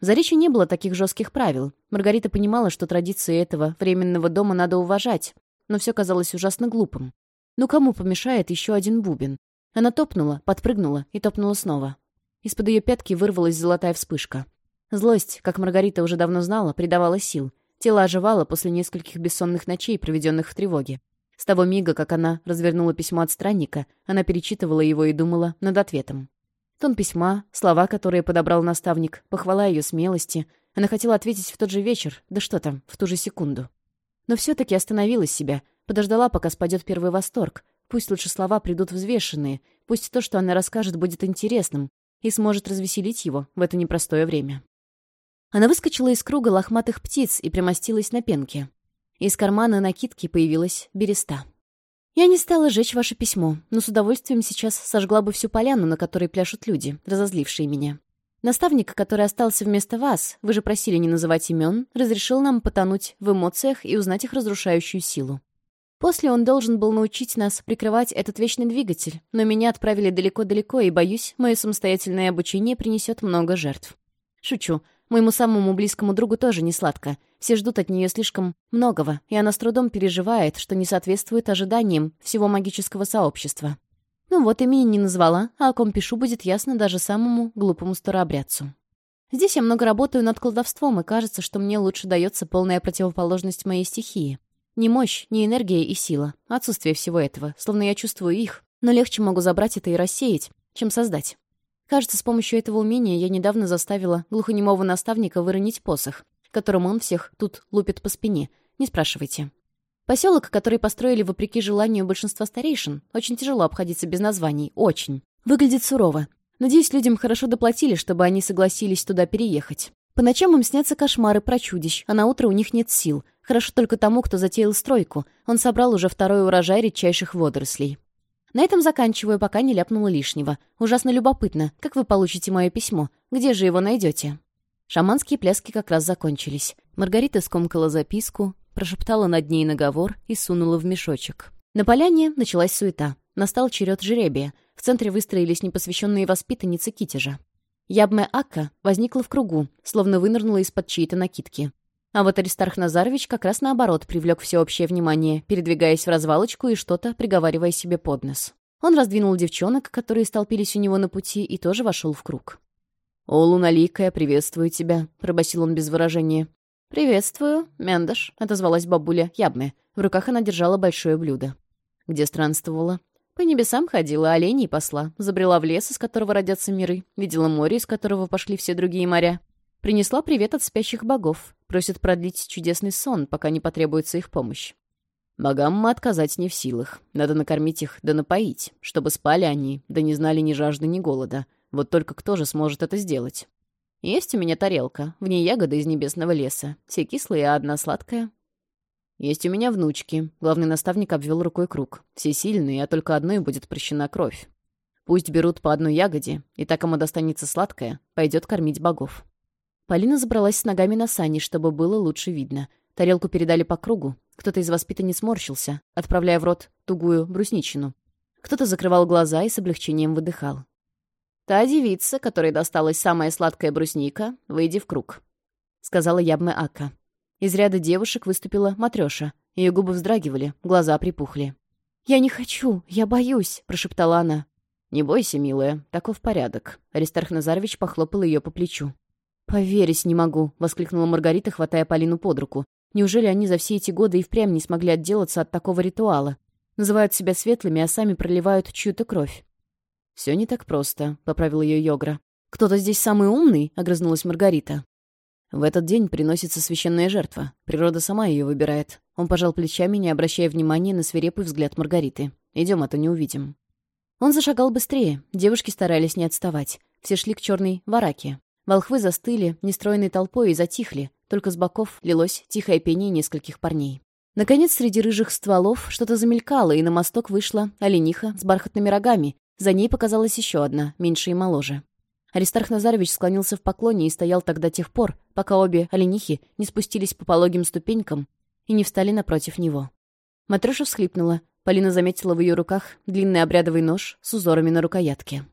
В Заречье не было таких жестких правил. Маргарита понимала, что традиции этого временного дома надо уважать, но все казалось ужасно глупым. Ну кому помешает еще один бубен? Она топнула, подпрыгнула и топнула снова. Из-под ее пятки вырвалась золотая вспышка. Злость, как Маргарита уже давно знала, придавала сил. Тело оживало после нескольких бессонных ночей, проведенных в тревоге. С того мига, как она развернула письмо от странника, она перечитывала его и думала над ответом. Тон письма, слова, которые подобрал наставник, похвала ее смелости. Она хотела ответить в тот же вечер, да что там, в ту же секунду. Но все таки остановила себя, подождала, пока спадет первый восторг. Пусть лучше слова придут взвешенные, пусть то, что она расскажет, будет интересным и сможет развеселить его в это непростое время. Она выскочила из круга лохматых птиц и примостилась на пенке. Из кармана накидки появилась береста. «Я не стала жечь ваше письмо, но с удовольствием сейчас сожгла бы всю поляну, на которой пляшут люди, разозлившие меня. Наставник, который остался вместо вас, вы же просили не называть имен, разрешил нам потонуть в эмоциях и узнать их разрушающую силу. После он должен был научить нас прикрывать этот вечный двигатель, но меня отправили далеко-далеко, и, боюсь, мое самостоятельное обучение принесет много жертв. Шучу. Моему самому близкому другу тоже не сладко. Все ждут от нее слишком многого, и она с трудом переживает, что не соответствует ожиданиям всего магического сообщества. Ну вот, имени не назвала, а о ком пишу будет ясно даже самому глупому старообрядцу. Здесь я много работаю над колдовством, и кажется, что мне лучше дается полная противоположность моей стихии. не мощь, не энергия и сила. Отсутствие всего этого. Словно я чувствую их, но легче могу забрать это и рассеять, чем создать. Кажется, с помощью этого умения я недавно заставила глухонемого наставника выронить посох, которым он всех тут лупит по спине. Не спрашивайте. Поселок, который построили вопреки желанию большинства старейшин, очень тяжело обходиться без названий. Очень. Выглядит сурово. Надеюсь, людям хорошо доплатили, чтобы они согласились туда переехать. По ночам им снятся кошмары про чудищ, а на утро у них нет сил. Хорошо только тому, кто затеял стройку. Он собрал уже второй урожай редчайших водорослей. На этом заканчиваю, пока не ляпнула лишнего. Ужасно любопытно, как вы получите мое письмо? Где же его найдете? Шаманские пляски как раз закончились. Маргарита скомкала записку, прошептала над ней наговор и сунула в мешочек. На поляне началась суета. Настал черед жеребия. В центре выстроились непосвященные воспитанницы Китежа. Ябме Акка возникла в кругу, словно вынырнула из-под чьей-то накидки. А вот Аристарх Назарович как раз наоборот привлек всеобщее внимание, передвигаясь в развалочку и что-то приговаривая себе под нос. Он раздвинул девчонок, которые столпились у него на пути, и тоже вошел в круг. «О, Луналикая, приветствую тебя», — пробасил он без выражения. «Приветствую, Мендаш», — отозвалась бабуля, ябная. В руках она держала большое блюдо. «Где странствовала?» «По небесам ходила, оленей посла, забрела в лес, из которого родятся миры, видела море, из которого пошли все другие моря, Принесла привет от спящих богов, просит продлить чудесный сон, пока не потребуется их помощь. Магамма отказать не в силах. Надо накормить их да напоить, чтобы спали они, да не знали ни жажды, ни голода. Вот только кто же сможет это сделать? Есть у меня тарелка, в ней ягоды из небесного леса. Все кислые, а одна сладкая. Есть у меня внучки. Главный наставник обвел рукой круг. Все сильные, а только одной будет прощена кровь. Пусть берут по одной ягоде, и так ему достанется сладкое, пойдет кормить богов. Полина забралась с ногами на сани, чтобы было лучше видно. Тарелку передали по кругу. Кто-то из воспитанниц морщился, отправляя в рот тугую брусничину. Кто-то закрывал глаза и с облегчением выдыхал. «Та девица, которой досталась самая сладкая брусника, выйди в круг», — сказала Ябме Ака. Из ряда девушек выступила Матрёша. Ее губы вздрагивали, глаза припухли. «Я не хочу, я боюсь», — прошептала она. «Не бойся, милая, таков порядок». Аристарх Назарович похлопал ее по плечу. «Поверить не могу», — воскликнула Маргарита, хватая Полину под руку. «Неужели они за все эти годы и впрямь не смогли отделаться от такого ритуала? Называют себя светлыми, а сами проливают чью-то кровь». «Все не так просто», — поправил ее Йогра. «Кто-то здесь самый умный?» — огрызнулась Маргарита. «В этот день приносится священная жертва. Природа сама ее выбирает». Он пожал плечами, не обращая внимания на свирепый взгляд Маргариты. «Идем, а то не увидим». Он зашагал быстрее. Девушки старались не отставать. Все шли к черной вараке. Волхвы застыли, нестроенной толпой и затихли, только с боков лилось тихое пение нескольких парней. Наконец, среди рыжих стволов что-то замелькало, и на мосток вышла олениха с бархатными рогами. За ней показалась еще одна, меньше и моложе. Аристарх Назарович склонился в поклоне и стоял тогда тех пор, пока обе оленихи не спустились по пологим ступенькам и не встали напротив него. Матреша всхлипнула. Полина заметила в ее руках длинный обрядовый нож с узорами на рукоятке.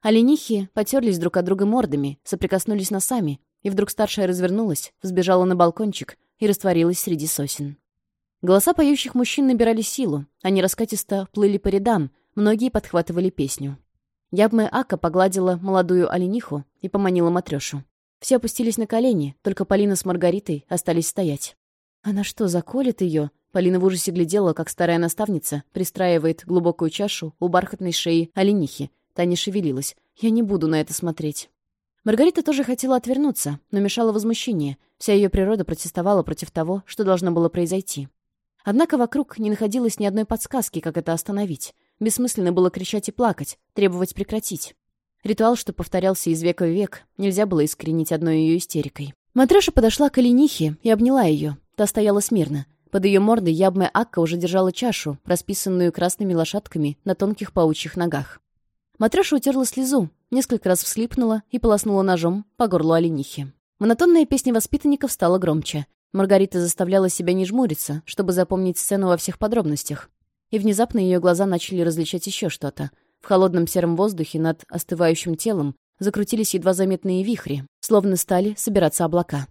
Оленихи потерлись друг от друга мордами, соприкоснулись носами, и вдруг старшая развернулась, сбежала на балкончик и растворилась среди сосен. Голоса поющих мужчин набирали силу, они раскатисто плыли по рядам, многие подхватывали песню. Ябме Ака погладила молодую олениху и поманила матрешу. Все опустились на колени, только Полина с Маргаритой остались стоять. «Она что, заколет ее? Полина в ужасе глядела, как старая наставница пристраивает глубокую чашу у бархатной шеи оленихи, Таня шевелилась. «Я не буду на это смотреть». Маргарита тоже хотела отвернуться, но мешало возмущение. Вся ее природа протестовала против того, что должно было произойти. Однако вокруг не находилось ни одной подсказки, как это остановить. Бессмысленно было кричать и плакать, требовать прекратить. Ритуал, что повторялся из века в век, нельзя было искоренить одной ее истерикой. Матрёша подошла к Оленихе и обняла ее. Та стояла смирно. Под ее мордой ябная Акка уже держала чашу, расписанную красными лошадками на тонких паучьих ногах. Матрёша утерла слезу, несколько раз всхлипнула и полоснула ножом по горлу оленихи. Монотонная песня воспитанников стала громче. Маргарита заставляла себя не жмуриться, чтобы запомнить сцену во всех подробностях. И внезапно ее глаза начали различать еще что-то. В холодном сером воздухе над остывающим телом закрутились едва заметные вихри, словно стали собираться облака.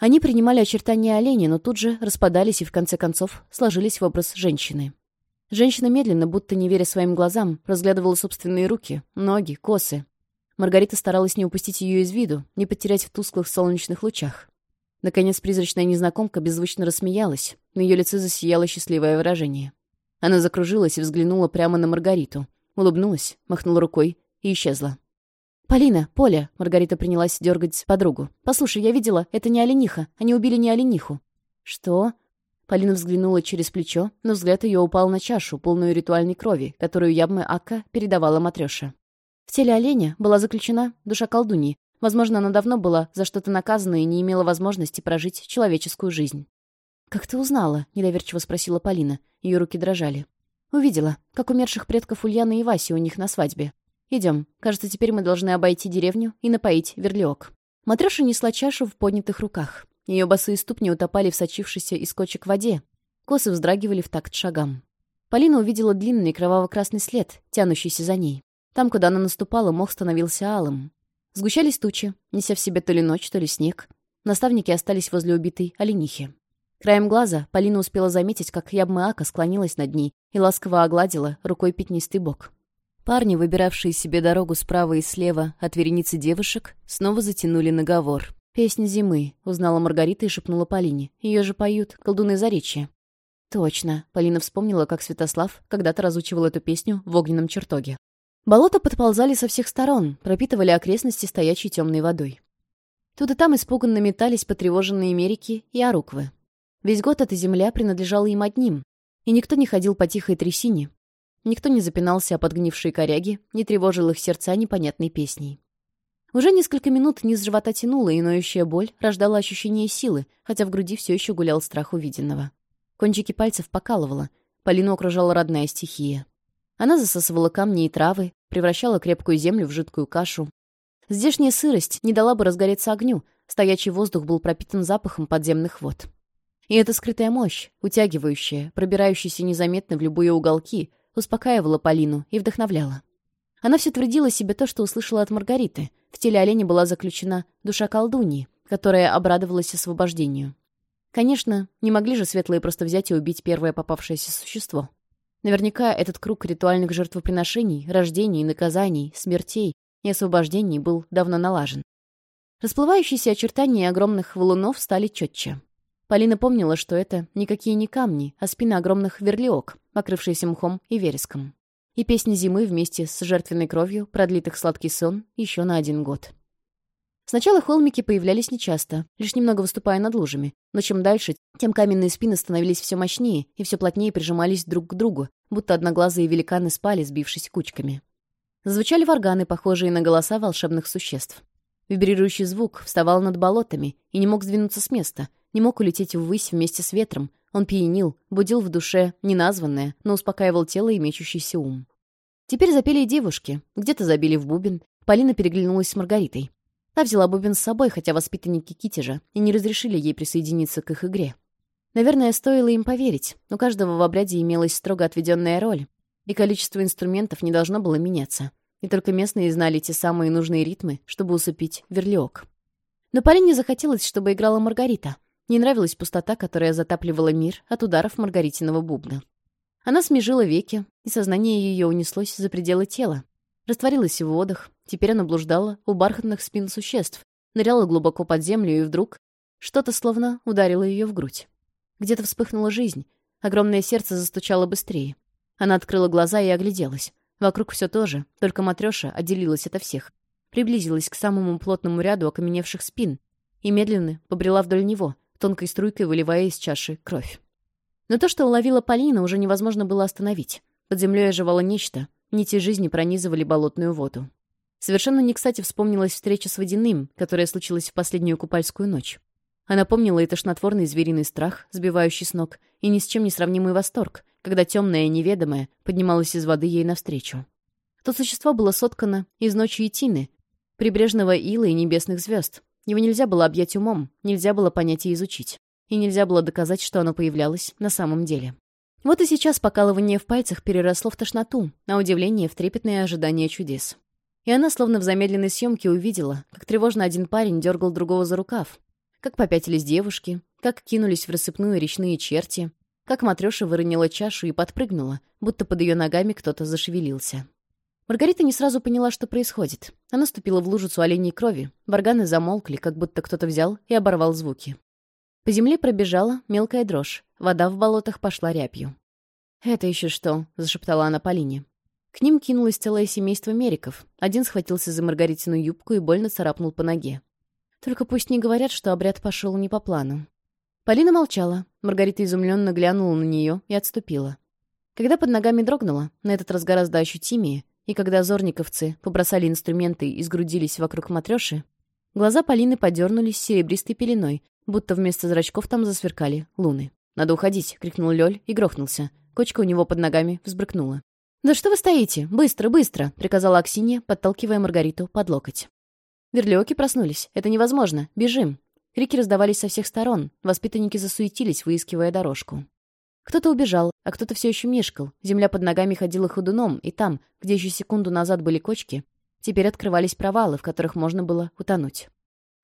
Они принимали очертания оленя, но тут же распадались и в конце концов сложились в образ женщины. Женщина медленно, будто не веря своим глазам, разглядывала собственные руки, ноги, косы. Маргарита старалась не упустить ее из виду, не потерять в тусклых солнечных лучах. Наконец призрачная незнакомка беззвучно рассмеялась, на ее лице засияло счастливое выражение. Она закружилась и взглянула прямо на Маргариту, улыбнулась, махнула рукой и исчезла. «Полина, Поля!» — Маргарита принялась дергать подругу. «Послушай, я видела, это не олениха, они убили не олениху». «Что?» Полина взглянула через плечо, но взгляд ее упал на чашу, полную ритуальной крови, которую Ябма Акка передавала матрёше. В теле оленя была заключена душа колдуньи. Возможно, она давно была за что-то наказана и не имела возможности прожить человеческую жизнь. «Как ты узнала?» — недоверчиво спросила Полина. Ее руки дрожали. «Увидела, как умерших предков Ульяны и Васи у них на свадьбе. Идем. Кажется, теперь мы должны обойти деревню и напоить верлиок». Матрёша несла чашу в поднятых руках. Ее босые ступни утопали в сочившейся из кочек воде. Косы вздрагивали в такт шагам. Полина увидела длинный кроваво-красный след, тянущийся за ней. Там, куда она наступала, мох становился алым. Сгущались тучи, неся в себе то ли ночь, то ли снег. Наставники остались возле убитой оленихи. Краем глаза Полина успела заметить, как Ябмаака склонилась над ней и ласково огладила рукой пятнистый бок. Парни, выбиравшие себе дорогу справа и слева от вереницы девушек, снова затянули наговор — «Песня зимы», — узнала Маргарита и шепнула Полине. «Ее же поют, колдуны Заречья». Точно. Полина вспомнила, как Святослав когда-то разучивал эту песню в огненном чертоге. Болота подползали со всех сторон, пропитывали окрестности стоячей темной водой. Тут и там испуганно метались потревоженные мерики и оруквы. Весь год эта земля принадлежала им одним, и никто не ходил по тихой трясине. Никто не запинался о подгнившие коряги, не тревожил их сердца непонятной песней. Уже несколько минут низ живота тянуло, и ноющая боль рождала ощущение силы, хотя в груди все еще гулял страх увиденного. Кончики пальцев покалывало. Полину окружала родная стихия. Она засасывала камни и травы, превращала крепкую землю в жидкую кашу. Здешняя сырость не дала бы разгореться огню, стоячий воздух был пропитан запахом подземных вод. И эта скрытая мощь, утягивающая, пробирающаяся незаметно в любые уголки, успокаивала Полину и вдохновляла. Она все твердила себе то, что услышала от Маргариты. В теле оленя была заключена душа колдуньи, которая обрадовалась освобождению. Конечно, не могли же светлые просто взять и убить первое попавшееся существо. Наверняка этот круг ритуальных жертвоприношений, рождений, наказаний, смертей и освобождений был давно налажен. Расплывающиеся очертания огромных валунов стали четче. Полина помнила, что это никакие не камни, а спина огромных верлиок, покрывшиеся мхом и вереском и песни зимы вместе с жертвенной кровью продлит их сладкий сон еще на один год. Сначала холмики появлялись нечасто, лишь немного выступая над лужами, но чем дальше, тем каменные спины становились все мощнее и все плотнее прижимались друг к другу, будто одноглазые великаны спали, сбившись кучками. Звучали варганы, похожие на голоса волшебных существ. Вибрирующий звук вставал над болотами и не мог сдвинуться с места, не мог улететь ввысь вместе с ветром, он пьянил, будил в душе, неназванное, но успокаивал тело и мечущийся ум. Теперь запели и девушки, где-то забили в бубен. Полина переглянулась с Маргаритой. Та взяла бубен с собой, хотя воспитанники Китежа и не разрешили ей присоединиться к их игре. Наверное, стоило им поверить, но каждого в обряде имелась строго отведенная роль, и количество инструментов не должно было меняться. И только местные знали те самые нужные ритмы, чтобы усыпить верлиок. Но Полине захотелось, чтобы играла Маргарита — не нравилась пустота, которая затапливала мир от ударов Маргаритиного бубна. Она смежила веки, и сознание ее унеслось за пределы тела. Растворилась в водах, теперь она блуждала у бархатных спин существ, ныряла глубоко под землю, и вдруг что-то словно ударило ее в грудь. Где-то вспыхнула жизнь, огромное сердце застучало быстрее. Она открыла глаза и огляделась. Вокруг все то же, только Матрёша отделилась ото всех. Приблизилась к самому плотному ряду окаменевших спин и медленно побрела вдоль него, тонкой струйкой выливая из чаши кровь. Но то, что уловила Полина, уже невозможно было остановить. Под землей оживало нечто. Нити жизни пронизывали болотную воду. Совершенно не кстати вспомнилась встреча с Водяным, которая случилась в последнюю купальскую ночь. Она помнила и тошнотворный звериный страх, сбивающий с ног, и ни с чем не сравнимый восторг, когда темное и неведомое поднималось из воды ей навстречу. То существо было соткано из ночи и тины, прибрежного ила и небесных звезд, его нельзя было объять умом, нельзя было понять и изучить. И нельзя было доказать, что оно появлялось на самом деле. Вот и сейчас покалывание в пальцах переросло в тошноту, а удивление в трепетное ожидание чудес. И она словно в замедленной съемке увидела, как тревожно один парень дергал другого за рукав, как попятились девушки, как кинулись в рассыпную речные черти, как Матрёша выронила чашу и подпрыгнула, будто под ее ногами кто-то зашевелился. Маргарита не сразу поняла, что происходит. Она ступила в лужицу оленей крови. Барганы замолкли, как будто кто-то взял и оборвал звуки. По земле пробежала мелкая дрожь. Вода в болотах пошла рябью. «Это еще что?» — зашептала она Полине. К ним кинулось целое семейство мериков. Один схватился за Маргаритину юбку и больно царапнул по ноге. Только пусть не говорят, что обряд пошел не по плану. Полина молчала. Маргарита изумленно глянула на нее и отступила. Когда под ногами дрогнула, на этот раз гораздо ощутимее, и когда зорниковцы побросали инструменты и сгрудились вокруг матреши, глаза Полины подернулись серебристой пеленой, будто вместо зрачков там засверкали луны. «Надо уходить!» — крикнул Лёль и грохнулся. Кочка у него под ногами взбрыкнула. «Да что вы стоите? Быстро, быстро!» — приказала Аксинья, подталкивая Маргариту под локоть. Верлиоки проснулись. «Это невозможно! Бежим!» Крики раздавались со всех сторон. Воспитанники засуетились, выискивая дорожку. Кто-то убежал, а кто-то все еще мешкал. Земля под ногами ходила ходуном, и там, где еще секунду назад были кочки, теперь открывались провалы, в которых можно было утонуть.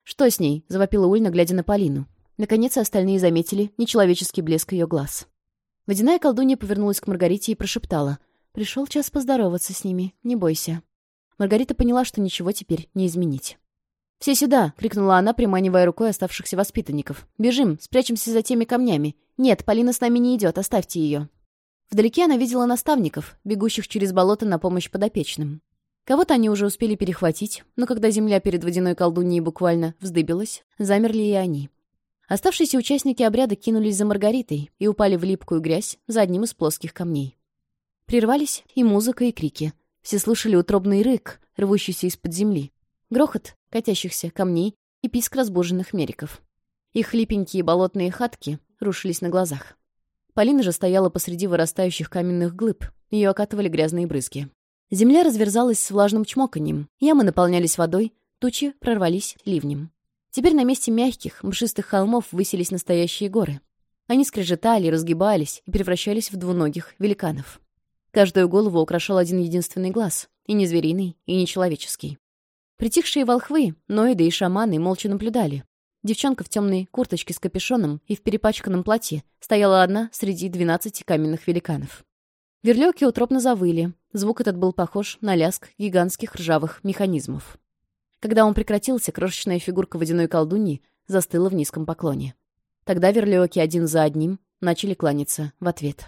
«Что с ней?» — завопила Ульна, глядя на Полину. Наконец остальные заметили нечеловеческий блеск ее глаз. Водяная колдунья повернулась к Маргарите и прошептала. «Пришел час поздороваться с ними, не бойся». Маргарита поняла, что ничего теперь не изменить. «Все сюда!» — крикнула она, приманивая рукой оставшихся воспитанников. «Бежим, спрячемся за теми камнями. Нет, Полина с нами не идет, оставьте ее. Вдалеке она видела наставников, бегущих через болото на помощь подопечным. Кого-то они уже успели перехватить, но когда земля перед водяной колдуньей буквально вздыбилась, замерли и они. Оставшиеся участники обряда кинулись за Маргаритой и упали в липкую грязь за одним из плоских камней. Прервались и музыка, и крики. Все слышали утробный рык, рвущийся из-под земли, грохот катящихся камней и писк разбуженных мериков. Их липенькие болотные хатки рушились на глазах. Полина же стояла посреди вырастающих каменных глыб. Ее окатывали грязные брызги. Земля разверзалась с влажным чмоканьем. Ямы наполнялись водой, тучи прорвались ливнем. Теперь на месте мягких, мшистых холмов высились настоящие горы. Они скрежетали, разгибались и превращались в двуногих великанов. Каждую голову украшал один единственный глаз, и не звериный, и не человеческий. Притихшие волхвы, ноиды и шаманы молча наблюдали, Девчонка в темной курточке с капюшоном и в перепачканном платье стояла одна среди двенадцати каменных великанов. Верлёки утробно завыли. Звук этот был похож на лязг гигантских ржавых механизмов. Когда он прекратился, крошечная фигурка водяной колдуньи застыла в низком поклоне. Тогда верлёки один за одним начали кланяться в ответ.